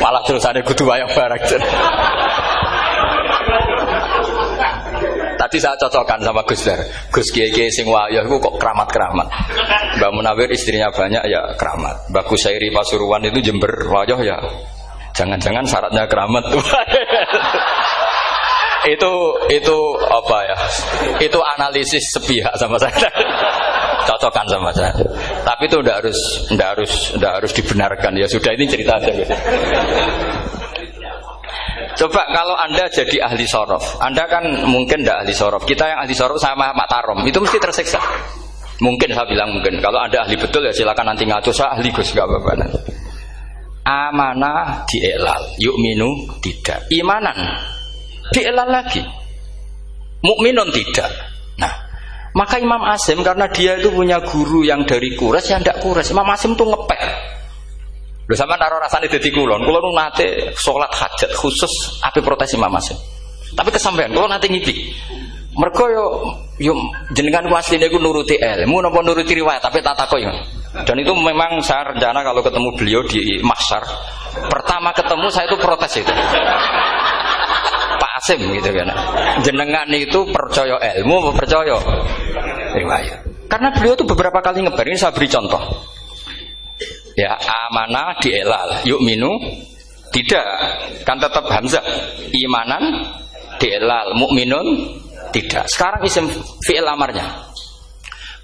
Malah terus ada kudu wayang barang. Tadi saya cocokkan sama Gus Dar. Gus Kiai Kiai sing wayah itu kok keramat-keramat. Mbak Munawir istrinya banyak ya keramat. Mbak Kusairi Pasuruan itu Jember wayah ya. Jangan-jangan syaratnya keramat tuh. itu itu apa ya? Itu analisis sepihak sama saya. Cocokkan sama saya. Tapi itu tidak harus tidak harus tidak harus dibenarkan ya sudah ini cerita aja. Coba kalau Anda jadi ahli sorof, Anda kan mungkin tidak ahli sorof. Kita yang ahli sorof sama Mak Tarom, itu mesti tersiksa. Mungkin saya bilang mungkin. Kalau Anda ahli betul ya silakan nanti ngaco saya ahli Gus gak apa-apa. Amanah dielal, yuk minu tidak. Imanan dielal lagi. Mukminun tidak. Nah, maka Imam Asim karena dia itu punya guru yang dari kures yang tidak kures. Imam Asim tuh ngepek Lho sama naro rasane dadi kulon, kulon nate sholat hajat khusus api protes Imam Asim. Tapi kesampaian kulon nate ngipi. Mergo yo yo jenengan ku asline ku nuruti ilmu napa nuruti riwayat tapi tak takoki. Dan itu memang saya rencana kalau ketemu beliau di Mahsyar, pertama ketemu saya itu protes itu. Asim gitu kan. Jenengan itu percaya ilmu percaya? Riwayat? Karena beliau itu beberapa kali ngebar ini saya beri contoh. Ya amanah dielal yuk minu tidak. Kan tetap hamzah. Imanan dielal mukminun tidak. Sekarang isim fi'il amarnya.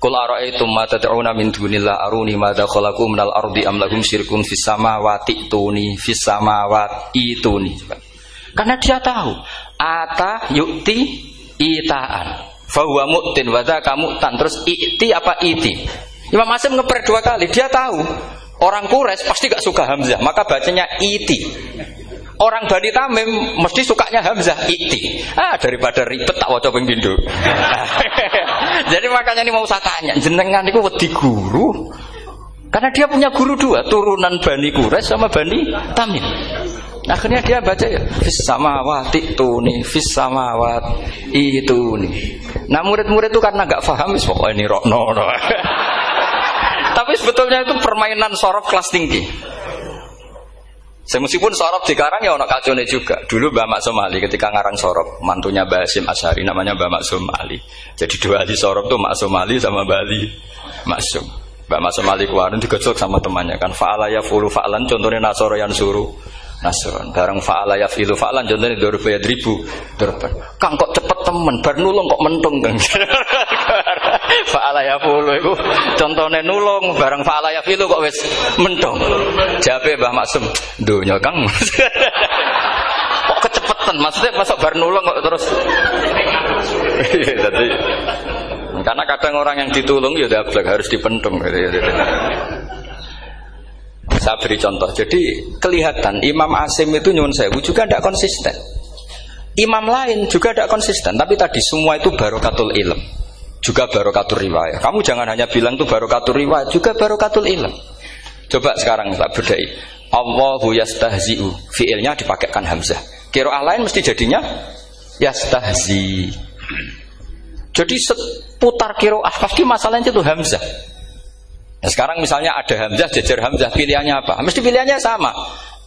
Qul ara'aytum ma tad'una min dunillah aruni ma dakhalaqu minal ardi am lahum syirkun fis samawati tuni fis samawati tuni. Karena dia tahu ata yukti itaan fahuwa mu'tin wa kamu tan terus iti apa iti Imam Asim ngeper dua kali dia tahu Orang Kures pasti gak suka Hamzah, maka bacanya iti. Orang Bani Tamim mesti sukanya Hamzah iti. Ah daripada ribet tak wajah ping Jadi makanya ini mau saya tanya, jenengan itu wedi guru. Karena dia punya guru dua, turunan Bani Kures sama Bani Tamim. Akhirnya dia baca ya fis samawati tuni fis samawat itu nih. Nah murid-murid itu karena nggak paham, pokoknya ini rokno. Tapi sebetulnya itu permainan sorof kelas tinggi. Meskipun sorof dikarang ya ono kacone juga. Dulu Mbak Somali ketika ngarang sorof, mantunya Mbak Hasim Asyari namanya Mbak Somali. Jadi dua ahli sorof tuh Mak Somali sama Bali Maksum. Mbak Somali kemarin digocok sama temannya kan. Fa'ala ya fulu fa'lan contohnya Nasoro yang suruh. Nasron bareng fa'ala ya filu fa'lan contohnya dorba ya dribu dorban kang kok cepet temen? Bar nulung kok mentung? Kan fa'ala ya filu itu contohnya nulung. Bareng fa'ala ya filu kok wis mentung? Jabe Mbah Maksum. Dunya kang. Kok kecepetan? Maksudnya masuk bar nulung kok terus? Karena kadang orang yang ditulung ya dablek harus dipentung. Saya beri contoh. Jadi kelihatan Imam Asim itu nyun sewu juga tidak konsisten. Imam lain juga tidak konsisten. Tapi tadi semua itu barokatul ilm. Juga barokatul riwayat. Kamu jangan hanya bilang itu barokatul riwayat. Juga barokatul ilm. Coba sekarang tak bedai. Allahu yastahzi'u. Fi'ilnya dipakaikan Hamzah. Kiro'ah lain mesti jadinya yastahzi. Jadi seputar kiro'ah pasti masalahnya itu Hamzah. Nah, sekarang misalnya ada Hamzah, jajar Hamzah, pilihannya apa? Mesti pilihannya sama.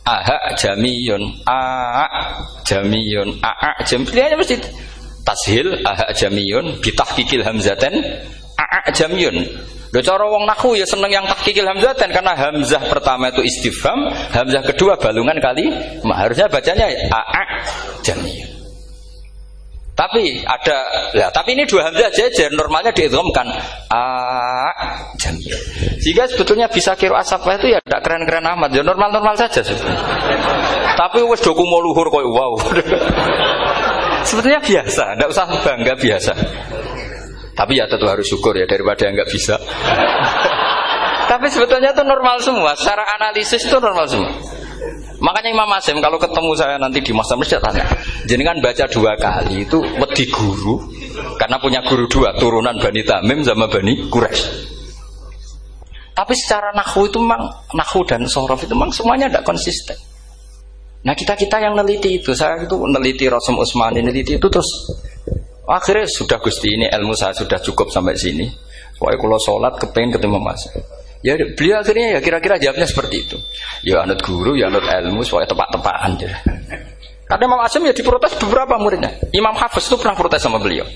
Aha jamiyun, a jamiyun, a jam. Pilihannya mesti tashil, aha jamiyun, bitahkikil hamzaten, a jamiyun. Lo cara wong naku ya seneng yang tahkikil hamzaten karena hamzah pertama itu istifham, hamzah kedua balungan kali, harusnya bacanya a jamiyun. Tapi ada, ya, tapi ini dua hamzah jejer, normalnya diidghamkan a jamil. Sehingga sebetulnya bisa kira asapa itu ya tidak keren-keren amat, ya normal-normal saja tapi wes doku mau luhur koi wow. sebetulnya biasa, tidak usah bangga biasa. Tapi ya tentu harus syukur ya daripada yang nggak bisa. tapi sebetulnya itu normal semua, secara analisis itu normal semua. Makanya Imam Asim kalau ketemu saya nanti di masa mesti tanya, kan baca dua kali itu wedi guru karena punya guru dua turunan Bani Tamim sama Bani Quraisy. Tapi secara nahu itu memang nahu dan sorof itu memang semuanya tidak konsisten. Nah kita kita yang neliti itu, saya itu neliti Rasul Utsmani neliti itu terus akhirnya sudah gusti ini ilmu saya sudah cukup sampai sini. Pokoknya kalau sholat kepengen ketemu mas. Ya beliau akhirnya ya kira-kira jawabnya seperti itu. Ya anut guru, ya anut ilmu, soalnya tepat-tepatan. Karena Imam Asim ya diprotes beberapa muridnya. Imam Hafiz itu pernah protes sama beliau.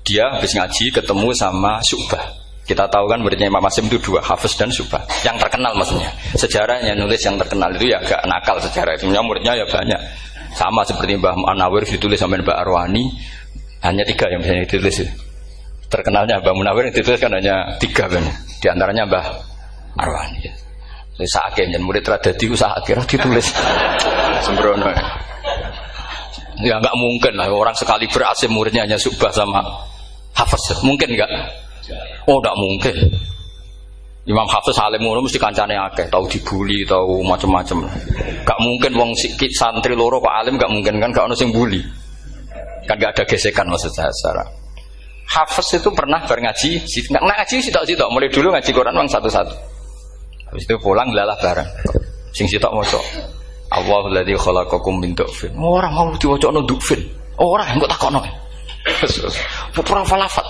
Dia habis ngaji ketemu sama Subah. Kita tahu kan muridnya Imam Asim itu dua, Hafiz dan Subah. Yang terkenal maksudnya. Sejarahnya nulis yang terkenal itu ya agak nakal sejarah itu. Muridnya ya banyak. Sama seperti Mbah Anawir ditulis sama Mbak Arwani. Hanya tiga yang bisa ditulis. Terkenalnya Mbah Munawir yang ditulis kan hanya tiga kan. Di antaranya Mbah Arwani. Ya. Saake dan murid radadi saake ditulis. Sembrono. Ya nggak mungkin lah orang sekali berhasil muridnya hanya subah sama hafiz. Mungkin nggak? Oh nggak mungkin. Imam Hafiz alim ngono mesti kancane akeh, tahu dibully, tahu macam-macam. Gak mungkin wong sikit santri loro kok alim gak mungkin kan gak ono sing bully. Kan gak ada gesekan maksud saya secara. Hafiz itu pernah berngaji, nggak ngaji sih tak sih mulai dulu ngaji Quran wong satu-satu. Habis itu pulang lalah bareng. Sing sitok maca. Allahu ladzi khalaqakum min du'fin. Ora mau diwacana du'fin. Ora engko takono. Putra falafat.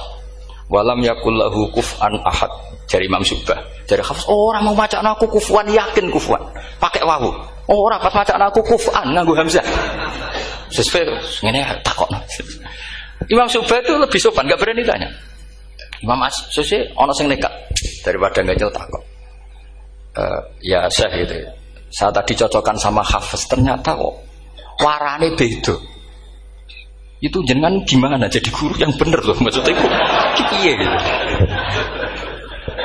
Walam yakul lahu kuf'an ahad. Jari Imam Subah. Jari Hafiz, oh, orang mau maca aku kufuan yakin kufuan. Pakai wawu. Oh, orang pas maca aku kuf'an nganggo hamzah. Sesuai ngene takon. Imam Subah itu lebih sopan, nggak berani tanya. Imam As, sesi ono sing nekat daripada nggak takut uh, ya saya gitu saya tadi cocokkan sama Hafiz ternyata kok warane beda. Itu jangan gimana? Jadi guru yang bener loh maksudnya itu iya gitu.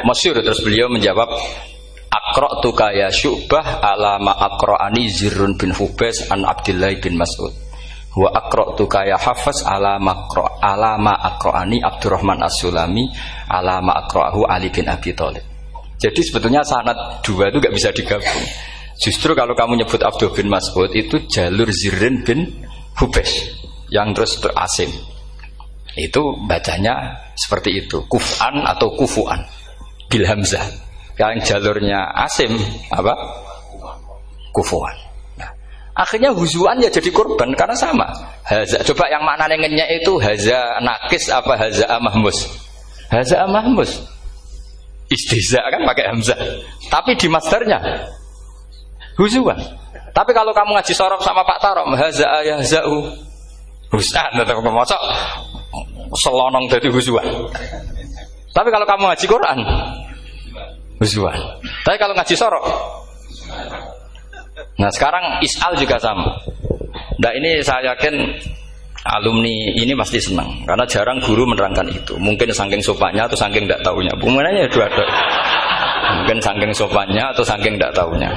Masyur terus beliau menjawab Akro tu kaya syubah alama ani zirun bin Hubes an Abdillah bin Mas'ud Wa akro tu kaya hafaz alama akro alama ani Abdurrahman As-Sulami alama akro'ahu Ali bin Abi Thalib jadi sebetulnya sanat dua itu gak bisa digabung. Justru kalau kamu nyebut Abdul bin Mas'ud itu jalur Zirin bin Hubes yang terus berasim. Itu bacanya seperti itu, kufan atau kufuan bil hamzah. Yang jalurnya asim apa? Kufuan. Akhirnya huzuan ya jadi korban karena sama. Haza, coba yang mana nengennya itu haza nakis apa haza amahmus? Haza amahmus istiza kan pakai hamzah. Tapi di masternya huzuan. Tapi kalau kamu ngaji sorok sama Pak Tarok, haza ayah zau husan atau masuk selonong dari huzuan. Tapi kalau kamu ngaji Quran, huzuan. Tapi kalau ngaji sorok, nah sekarang isal juga sama. Nah ini saya yakin alumni ini pasti senang. Karena jarang guru menerangkan itu. Mungkin saking sopannya atau saking tidak tahunya bunganya dua dua mungkin saking sopannya atau saking tidak tahunya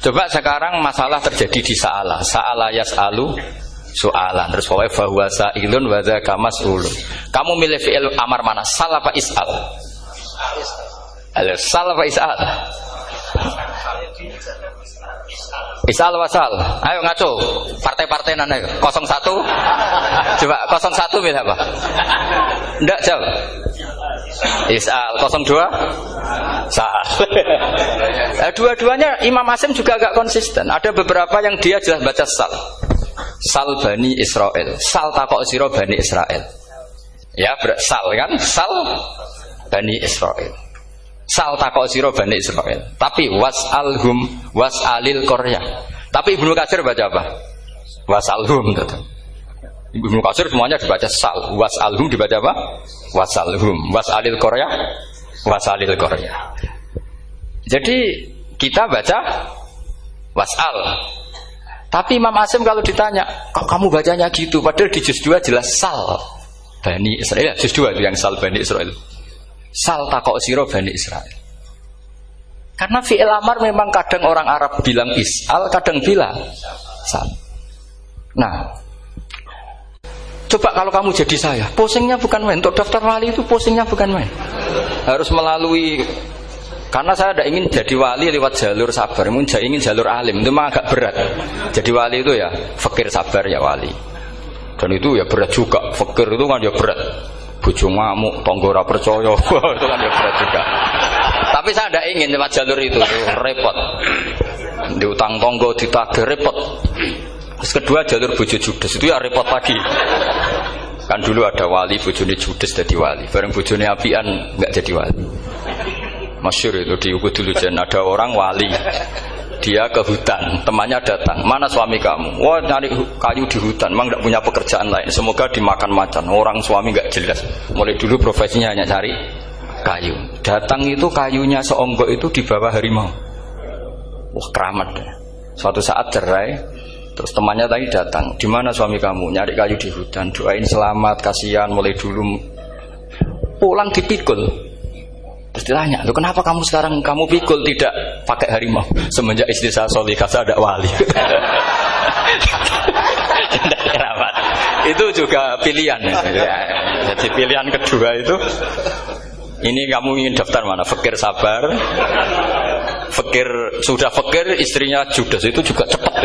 coba sekarang masalah terjadi di saala. Saala yas'alu soalan terus pokoknya bahwa sa'ilun wadha kamas ulu kamu milih fi'il amar mana? Sal apa is'al? Sal apa is'al Isal wasal. Ayo ngaco. Partai-partai nana. 01. Coba 01 milih apa? Enggak jawab. Isal 02 Sal. Eh, dua-duanya Imam Asim juga agak konsisten. Ada beberapa yang dia jelas baca sal. Sal Bani Israel. Sal takok siro Bani Israel. Ya, sal kan? Sal Bani Israel. Sal takok siro Bani Israel. Tapi was alhum was alil Korea. Tapi Ibnu Katsir baca apa? Was alhum. Ibnu Katsir semuanya dibaca sal. Was alhum dibaca apa? Was alhum. Was alil Korea. Was alil Korea. Jadi kita baca wasal. Tapi Imam Asim kalau ditanya, kok kamu bacanya gitu? Padahal di juz 2 jelas sal. Bani Israel, juz 2 itu yang sal Bani Israel. Sal takok siro Bani Israel. Karena fi'il amar memang kadang orang Arab bilang is'al, kadang bilang sal. Nah, coba kalau kamu jadi saya, posingnya bukan main. Untuk daftar wali itu posingnya bukan main. Harus melalui karena saya tidak ingin jadi wali lewat jalur sabar, ingin ingin jalur alim itu mah agak berat. Jadi wali itu ya fakir sabar ya wali. Dan itu ya berat juga. Fakir itu kan ya berat bojo ngamuk, tonggo ora percaya. itu kan ya berat juga. Tapi saya tidak ingin lewat jalur itu, repot. Di utang tonggo ditagih repot. Terus kedua jalur bojo judes itu ya repot lagi. Kan dulu ada wali bojone judes jadi wali. Bareng bojone apian nggak jadi wali. Masyur itu di dulu Jen ada orang wali dia ke hutan, temannya datang. Mana suami kamu? Wah nyari kayu di hutan, emang tidak punya pekerjaan lain. Semoga dimakan macan. Orang suami nggak jelas. Mulai dulu profesinya hanya cari kayu. Datang itu kayunya seonggok itu di bawah harimau. Wah keramat. Suatu saat cerai, terus temannya tadi datang. Di mana suami kamu? Nyari kayu di hutan. Doain selamat, kasihan. Mulai dulu pulang dipikul Terus ditanya, lu kenapa kamu sekarang kamu pikul tidak pakai harimau? Semenjak istri saya solihah saya ada wali. itu juga pilihan. Ya. Jadi pilihan kedua itu ini kamu ingin daftar mana? Fakir sabar. Fakir sudah fakir istrinya judes itu juga cepat.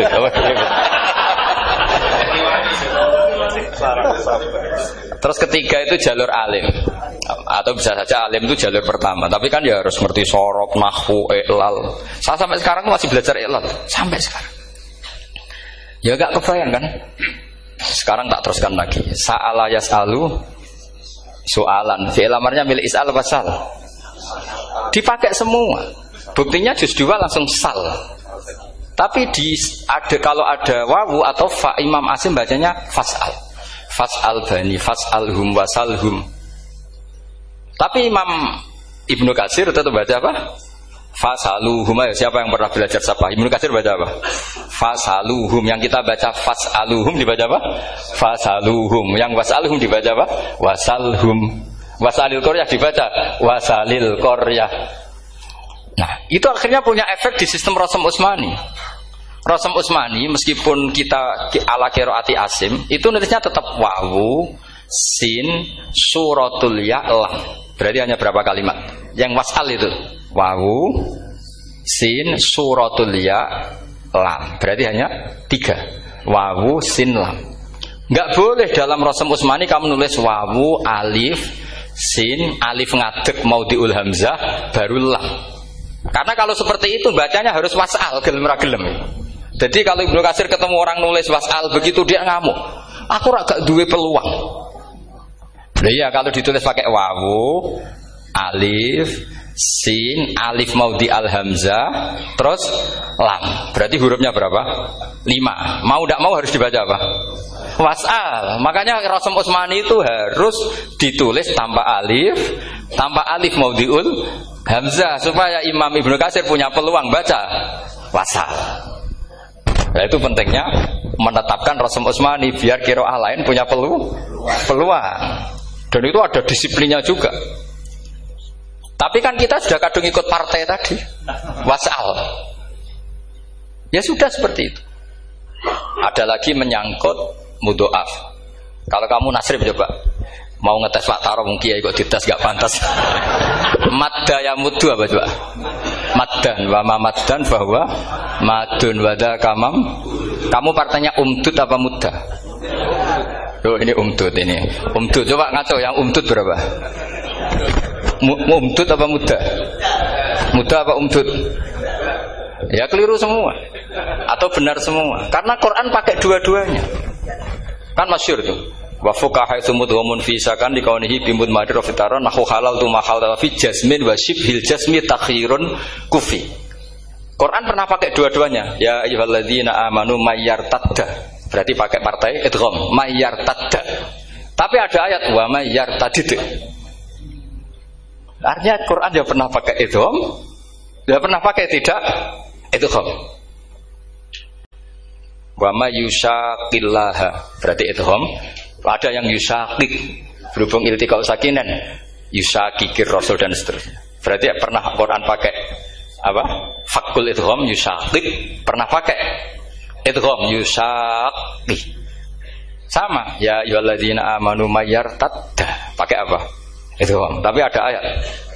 Terus ketiga itu jalur alim atau bisa saja alim itu jalur pertama. Tapi kan ya harus ngerti sorok nahu ilal saya sampai sekarang masih belajar ilal sampai sekarang. Ya gak kebayang kan? Sekarang tak teruskan lagi. Sa'ala yas'alu soalan fi'il amarnya milik is'al basal dipakai semua. Buktinya juz dua langsung sal. Tapi di ada kalau ada wawu atau fa imam asim bacanya fasal. Fasal bani fasalhum wasalhum tapi Imam Ibnu Kasir tetap baca apa? Fasaluhum siapa yang pernah belajar siapa? Ibnu Kasir baca apa? Fasaluhum yang kita baca fasaluhum dibaca apa? Fasaluhum yang wasaluhum dibaca apa? Wasalhum wasalil koryah dibaca wasalil koryah. Nah itu akhirnya punya efek di sistem Rasul Usmani. Rasul Usmani meskipun kita ala keroati asim itu nulisnya tetap wawu sin suratul ya lam Berarti hanya berapa kalimat? Yang wasal itu wawu, sin, suratul ya, lam. Berarti hanya tiga. Wawu, sin, lam. Enggak boleh dalam Rasul Usmani kamu nulis wawu, alif, sin, alif ngadek mau diul hamzah, baru lam. Karena kalau seperti itu bacanya harus wasal, gelem gelem. Jadi kalau Ibnu Kasir ketemu orang nulis wasal begitu dia ngamuk. Aku agak dua peluang. Iya kalau ditulis pakai wawu, alif, sin, alif mau di al hamzah, terus lam. Berarti hurufnya berapa? Lima. Mau tidak mau harus dibaca apa? Wasal. Makanya Rasul Utsmani itu harus ditulis tanpa alif, tanpa alif mau diul hamzah supaya Imam Ibnu Katsir punya peluang baca wasal. Nah itu pentingnya menetapkan Rasul Utsmani biar kiroah lain punya peluang. peluang. Dan itu ada disiplinnya juga. Tapi kan kita sudah kadung ikut partai tadi. Wasal. Ya sudah seperti itu. Ada lagi menyangkut mudoaf. Kalau kamu nasrib coba mau ngetes Pak Taro mungkin ya ikut dites gak pantas. Madda ya mudu apa coba? Maddan wa maddan bahwa madun wada kamam. Kamu partainya umdud apa muda? Oh ini umtut ini. Umtut coba ngaco yang umtut berapa? Umtut apa muda? Muda apa umtut? Ya keliru semua. Atau benar semua. Karena Quran pakai dua-duanya. Kan masyur tuh. Wa fuqaha sumud wa munfisakan di kaunihi bimud madir fitaron nahu halal tu mahal fi jasmin wa shibhil jasmi takhirun kufi. Quran pernah pakai dua-duanya. Ya ayyuhalladzina amanu mayyartadda Berarti pakai partai idgham, mayyar tadda. Tapi ada ayat wa mayyar tadid. Artinya Quran dia pernah pakai idgham, dia pernah pakai tidak idgham. Wa ma yushaqillaha. Berarti idgham. Ada yang yushaqik berhubung iltiqau sakinan, yushaqikir rasul dan seterusnya. Berarti pernah Quran pakai apa? Fakul idgham yushaqik pernah pakai idgham yusaqi sama. Ya ayyuhalladzina amanu mayyartadda pakai apa? Idgham tapi ada ayat.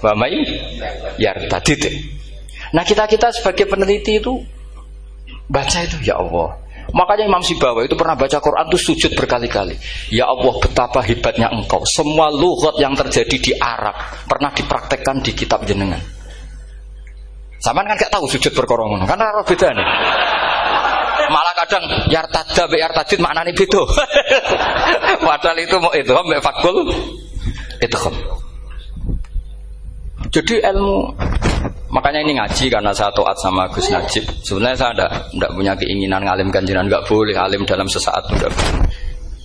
Wa may yartadid. Nah kita-kita sebagai peneliti itu baca itu ya Allah. Makanya Imam Sibawa itu pernah baca Quran itu sujud berkali-kali. Ya Allah betapa hebatnya engkau. Semua lughat yang terjadi di Arab pernah dipraktekkan di kitab jenengan. Sama kan gak tahu sujud berkorongan, karena Arab beda nih. Malah kadang yartada be yartadid maknane beda. Padahal itu mau itu mbek fakul itu. Jadi ilmu Makanya ini ngaji karena saya taat sama Gus Najib. Sebenarnya saya tidak tidak punya keinginan ngalimkan jinan nggak boleh alim dalam sesaat itu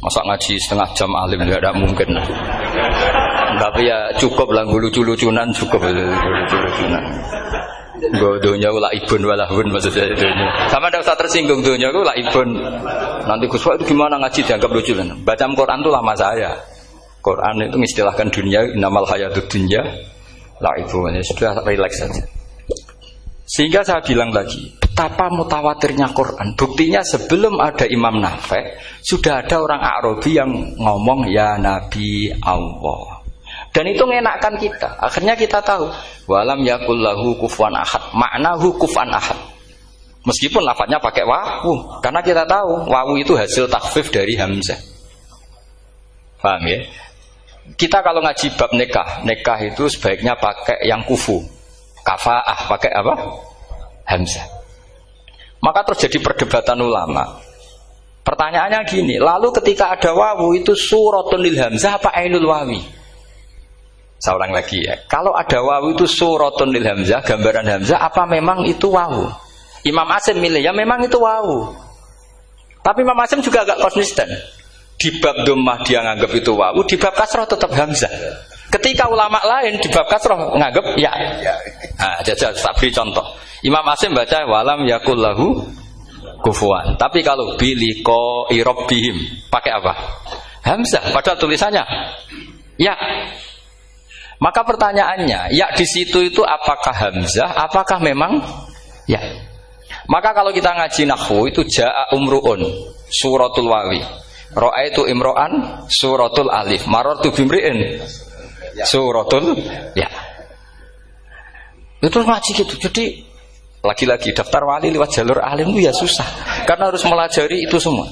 Masa ngaji setengah jam alim tidak ada mungkin. Tapi ya cukup lah lucu-lucunan cukup lucu-lucunan. Gue dunia lah ibun walahun maksudnya dunia. Sama ada usah tersinggung dunia gue ibun. Nanti Gus itu gimana ngaji dianggap lucu kan? Baca Quran itu lama saya. Quran itu mengistilahkan dunia namal hayatud dunia lah ibu sudah relax saja. Sehingga saya bilang lagi, betapa mutawatirnya Quran. Buktinya sebelum ada Imam Nafek, sudah ada orang Arabi yang ngomong ya Nabi Allah. Dan itu mengenakkan kita. Akhirnya kita tahu, walam yakullahu kufwan ahad. Maknahu kufan ahad. Meskipun lafadznya pakai wawu, karena kita tahu wawu itu hasil takfif dari hamzah. Paham ya? Kita kalau ngaji bab nikah, nikah itu sebaiknya pakai yang kufu. Kafaah pakai apa? Hamzah. Maka terjadi perdebatan ulama. Pertanyaannya gini, lalu ketika ada wawu itu suratun lil hamzah apa ainul wawi? Saya ulang lagi ya. Kalau ada wawu itu suratun lil hamzah, gambaran hamzah apa memang itu wawu? Imam Asim milih ya memang itu wawu. Tapi Imam Asim juga agak konsisten. Di bab domah dia nganggap itu wawu, di bab kasroh tetap hamzah. Ketika ulama lain di bab kasroh nganggap ya. Nah, jajal, tak beri contoh. Imam Asim baca walam yakullahu kufuan. Tapi kalau bili ko irobihim pakai apa? Hamzah. Padahal tulisannya ya. Maka pertanyaannya, ya di situ itu apakah hamzah? Apakah memang ya? Maka kalau kita ngaji nahwu itu jaa umruun suratul wawi. Roa itu imro'an suratul alif. Marortu bimri'in suratul ya. Itu ngaji gitu. Jadi lagi-lagi daftar wali lewat jalur alim itu ya susah. Karena harus melajari itu semua.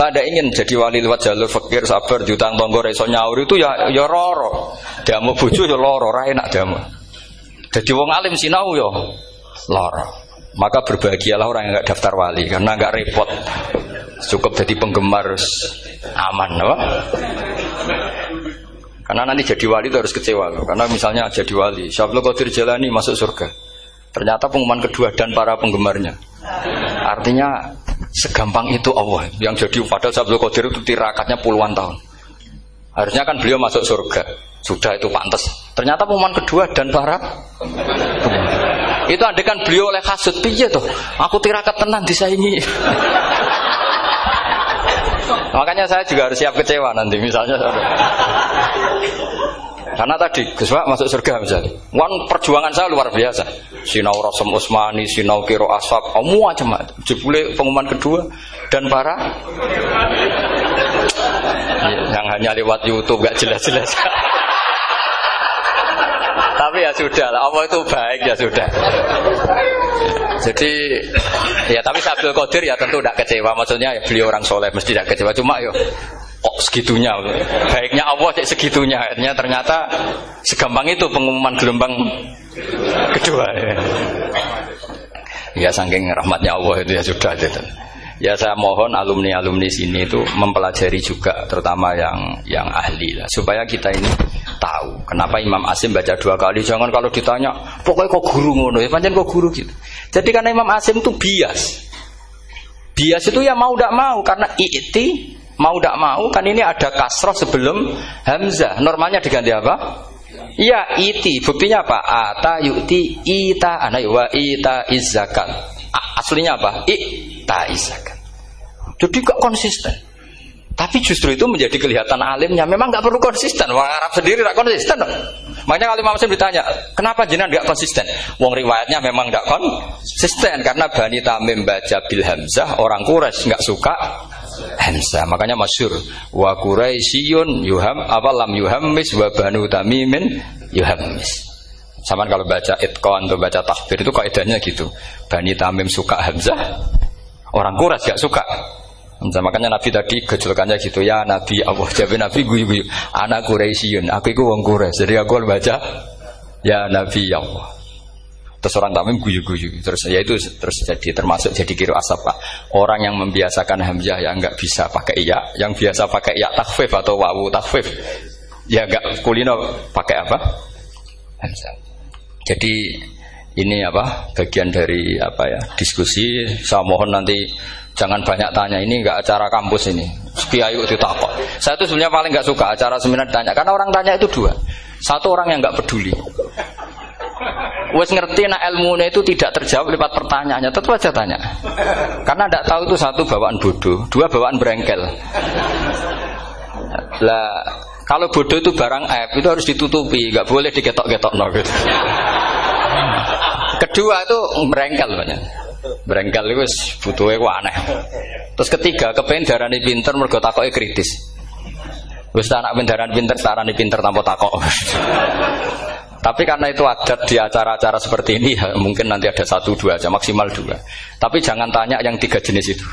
Saya tidak ingin jadi wali lewat jalur fakir, sabar, diutang tonggo, reso nyaur itu ya ya roro. Damu bojo ya loro, ra enak damu. Jadi wong alim sinau ya loro. Maka berbahagialah orang yang nggak daftar wali karena nggak repot cukup jadi penggemar aman apa? Karena nanti jadi wali itu harus kecewa. Karena misalnya jadi wali, Syablu Qadir Jalani masuk surga. Ternyata pengumuman kedua dan para penggemarnya. Artinya segampang itu Allah yang jadi padahal Syablu Qadir itu tirakatnya puluhan tahun. Harusnya kan beliau masuk surga. Sudah itu pantas. Ternyata pengumuman kedua dan para itu adegan beliau oleh kasut piye tuh. Aku tirakat tenan disaingi. Makanya saya juga harus siap kecewa nanti misalnya. Karena tadi Gus masuk surga misalnya. Wan perjuangan saya luar biasa. Sinau Rasul Usmani, Sinau Kiro Asap, semua macam Jebule pengumuman kedua dan para yang hanya lewat YouTube gak jelas-jelas. Tapi ya sudah lah, Allah itu baik ya sudah. Jadi ya tapi Abdul Qadir ya tentu tidak kecewa. Maksudnya ya beliau orang soleh mesti tidak kecewa. Cuma yo kok segitunya baiknya Allah cek segitunya akhirnya ternyata segampang itu pengumuman gelombang kedua ya. ya saking rahmatnya Allah itu ya sudah gitu. Ya saya mohon alumni-alumni sini itu mempelajari juga terutama yang yang ahli lah supaya kita ini tahu kenapa Imam Asim baca dua kali jangan kalau ditanya pokoknya kok guru ngono ya panjang kok guru gitu. Jadi karena Imam Asim itu bias. Bias itu ya mau tidak mau karena iti mau tidak mau kan ini ada kasroh sebelum hamzah. Normalnya diganti apa? Iya iti. Buktinya apa? Ata yukti ita anak wa ita izakat. Aslinya apa? Ita izakat. Jadi gak konsisten. Tapi justru itu menjadi kelihatan alimnya. Memang nggak perlu konsisten. Wong Arab sendiri nggak konsisten. Makanya kalau Imam Muslim ditanya, kenapa jenengan nggak konsisten? Wong riwayatnya memang nggak konsisten karena Bani Tamim baca bil Hamzah, orang Quraisy nggak suka Hamzah. Makanya masyur wa Quraisyun yuham apa lam yuhammis wa Banu Tamimin yuhammis. Sama kalau baca itqan atau baca takbir itu kaidahnya gitu. Bani Tamim suka Hamzah, orang Quraisy gak suka Nah, makanya Nabi tadi gejolkannya gitu ya Nabi Allah jadi Nabi guyu guyu anak Quraisyun aku itu wong Quraisy jadi aku baca ya Nabi ya Allah terus orang tamim guyu guyu terus ya itu terus jadi termasuk jadi kiro asap pak orang yang membiasakan hamzah yang nggak bisa pakai iya yang biasa pakai iya takfif atau wawu takfif ya nggak kulino pakai apa hamzah jadi ini apa bagian dari apa ya diskusi. Saya mohon nanti jangan banyak tanya. Ini nggak acara kampus ini. Kiai itu takut. Saya itu sebenarnya paling nggak suka acara seminar tanya karena orang tanya itu dua. Satu orang yang nggak peduli. Wes ngerti nak ilmunya itu tidak terjawab lewat pertanyaannya, tetap aja tanya. Karena tidak tahu itu satu bawaan bodoh, dua bawaan berengkel. Lah kalau bodoh itu barang aib itu harus ditutupi, nggak boleh digetok-getok no gitu. Kedua itu berengkel banyak. Berengkel itu butuhnya aneh. Terus ketiga kepengen darani pinter mergo takoke kritis. Wis anak pindaran pinter, tarani pinter tanpa takok. Tapi karena itu adat di acara-acara seperti ini ya, mungkin nanti ada satu dua aja maksimal dua. Tapi jangan tanya yang tiga jenis itu.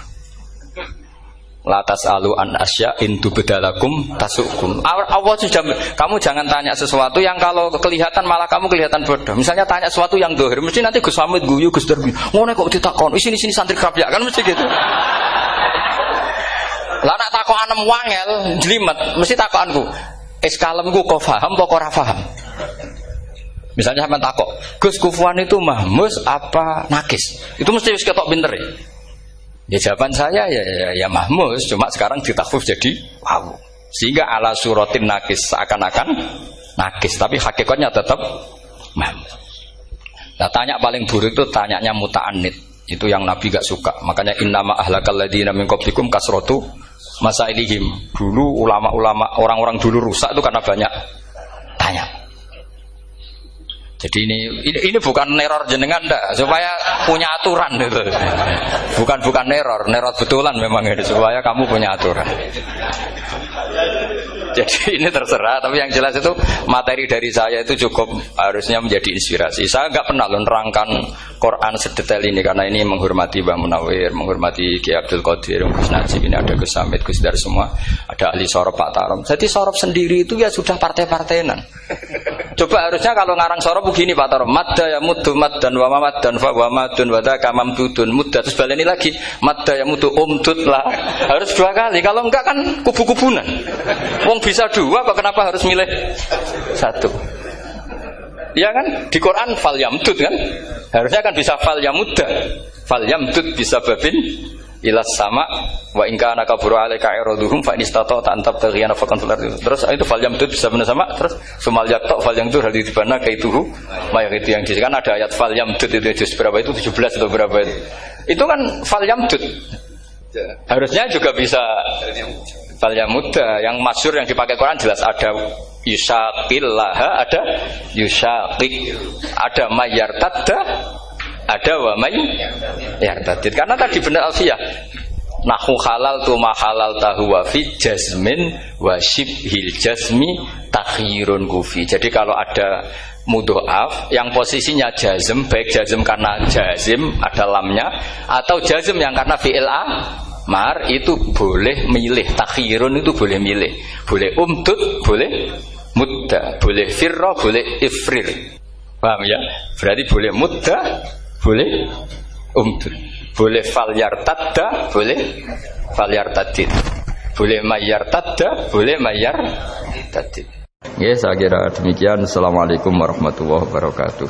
Latas alu an asya intu bedalakum tasukum. Allah sudah kamu jangan tanya sesuatu yang kalau kelihatan malah kamu kelihatan bodoh. Misalnya tanya sesuatu yang dohir, mesti nanti Gus Hamid guyu Gus Darbi. Ngono kok ditakon, sini sini santri ya kan mesti gitu. Lah nak takok anem wangel, jelimet, mesti takokanku. Es kalemku kok paham apa ora? Misalnya sampean takok, Gus Kufuan itu mahmus apa nakis? Itu mesti wis ketok pinter ya. Ya jawaban saya ya ya, ya mahmus, cuma sekarang ditakhuf jadi wow. Sehingga ala suratin nakis seakan-akan nakis, tapi hakikatnya tetap mahmus. Nah, tanya paling buruk itu tanyanya muta'anid. Itu yang Nabi gak suka. Makanya innama ahlakal ladina min qablikum kasrotu masailihim. Dulu ulama-ulama orang-orang dulu rusak itu karena banyak tanya. Jadi ini, ini ini bukan neror jenengan ndak, supaya punya aturan itu. Bukan bukan neror, neror betulan memang ini supaya kamu punya aturan. Jadi ini terserah, tapi yang jelas itu materi dari saya itu cukup harusnya menjadi inspirasi. Saya nggak pernah menerangkan Quran sedetail ini karena ini menghormati Mbah Munawir, menghormati Ki Abdul Qadir, Gus Najib, ini ada Gus Samit, Gus Dar semua, ada ahli sorop Pak Tarom. Jadi sorop sendiri itu ya sudah partai-partainan. Coba harusnya kalau ngarang sorop begini Pak Tarom, madda ya mudu mad dan wa mamad dan fa wa madun wa kamam tudun mudda. Terus baleni lagi. Madda ya mudu umdud lah. Harus dua kali. Kalau enggak kan kubu-kubunan. Wong bisa dua kok kenapa harus milih satu? Ya kan? Di Quran fal yamdud kan? Harusnya kan bisa fal yamuda fal yamdud bisa babin ilas sama wa ingka anak kaburu alaika iraduhum fa inistato tantab taghiyana fakan fil terus itu fal yamdud bisa benar sama terus sumal yakto fal yamdud hal di mana kaituhu mayak itu yang kan ada ayat fal yamdud itu juz berapa itu? 17 atau berapa itu? Itu kan fal yamdud. Harusnya juga bisa fal yamuda. Yang masyur yang dipakai Quran jelas ada yusaqillaha ada yusaqik ada mayartadda ada wa may? Yartadid karena tadi benar alfiyah nahu halal tu halal tahu wa fi jazmin wa shibhil jazmi takhirun kufi. Jadi kalau ada mudoaf yang posisinya jazm baik jazm karena jazim ada lamnya atau jazm yang karena fi'il mar itu boleh milih. Takhirun itu boleh milih. Boleh umtut boleh Muda boleh firro boleh ifrir. Paham ya? Berarti boleh muda boleh umdud boleh falyar tadda boleh falyar tadid boleh mayar tadda boleh mayar tadid Ya, saya kira demikian. Assalamualaikum warahmatullahi wabarakatuh.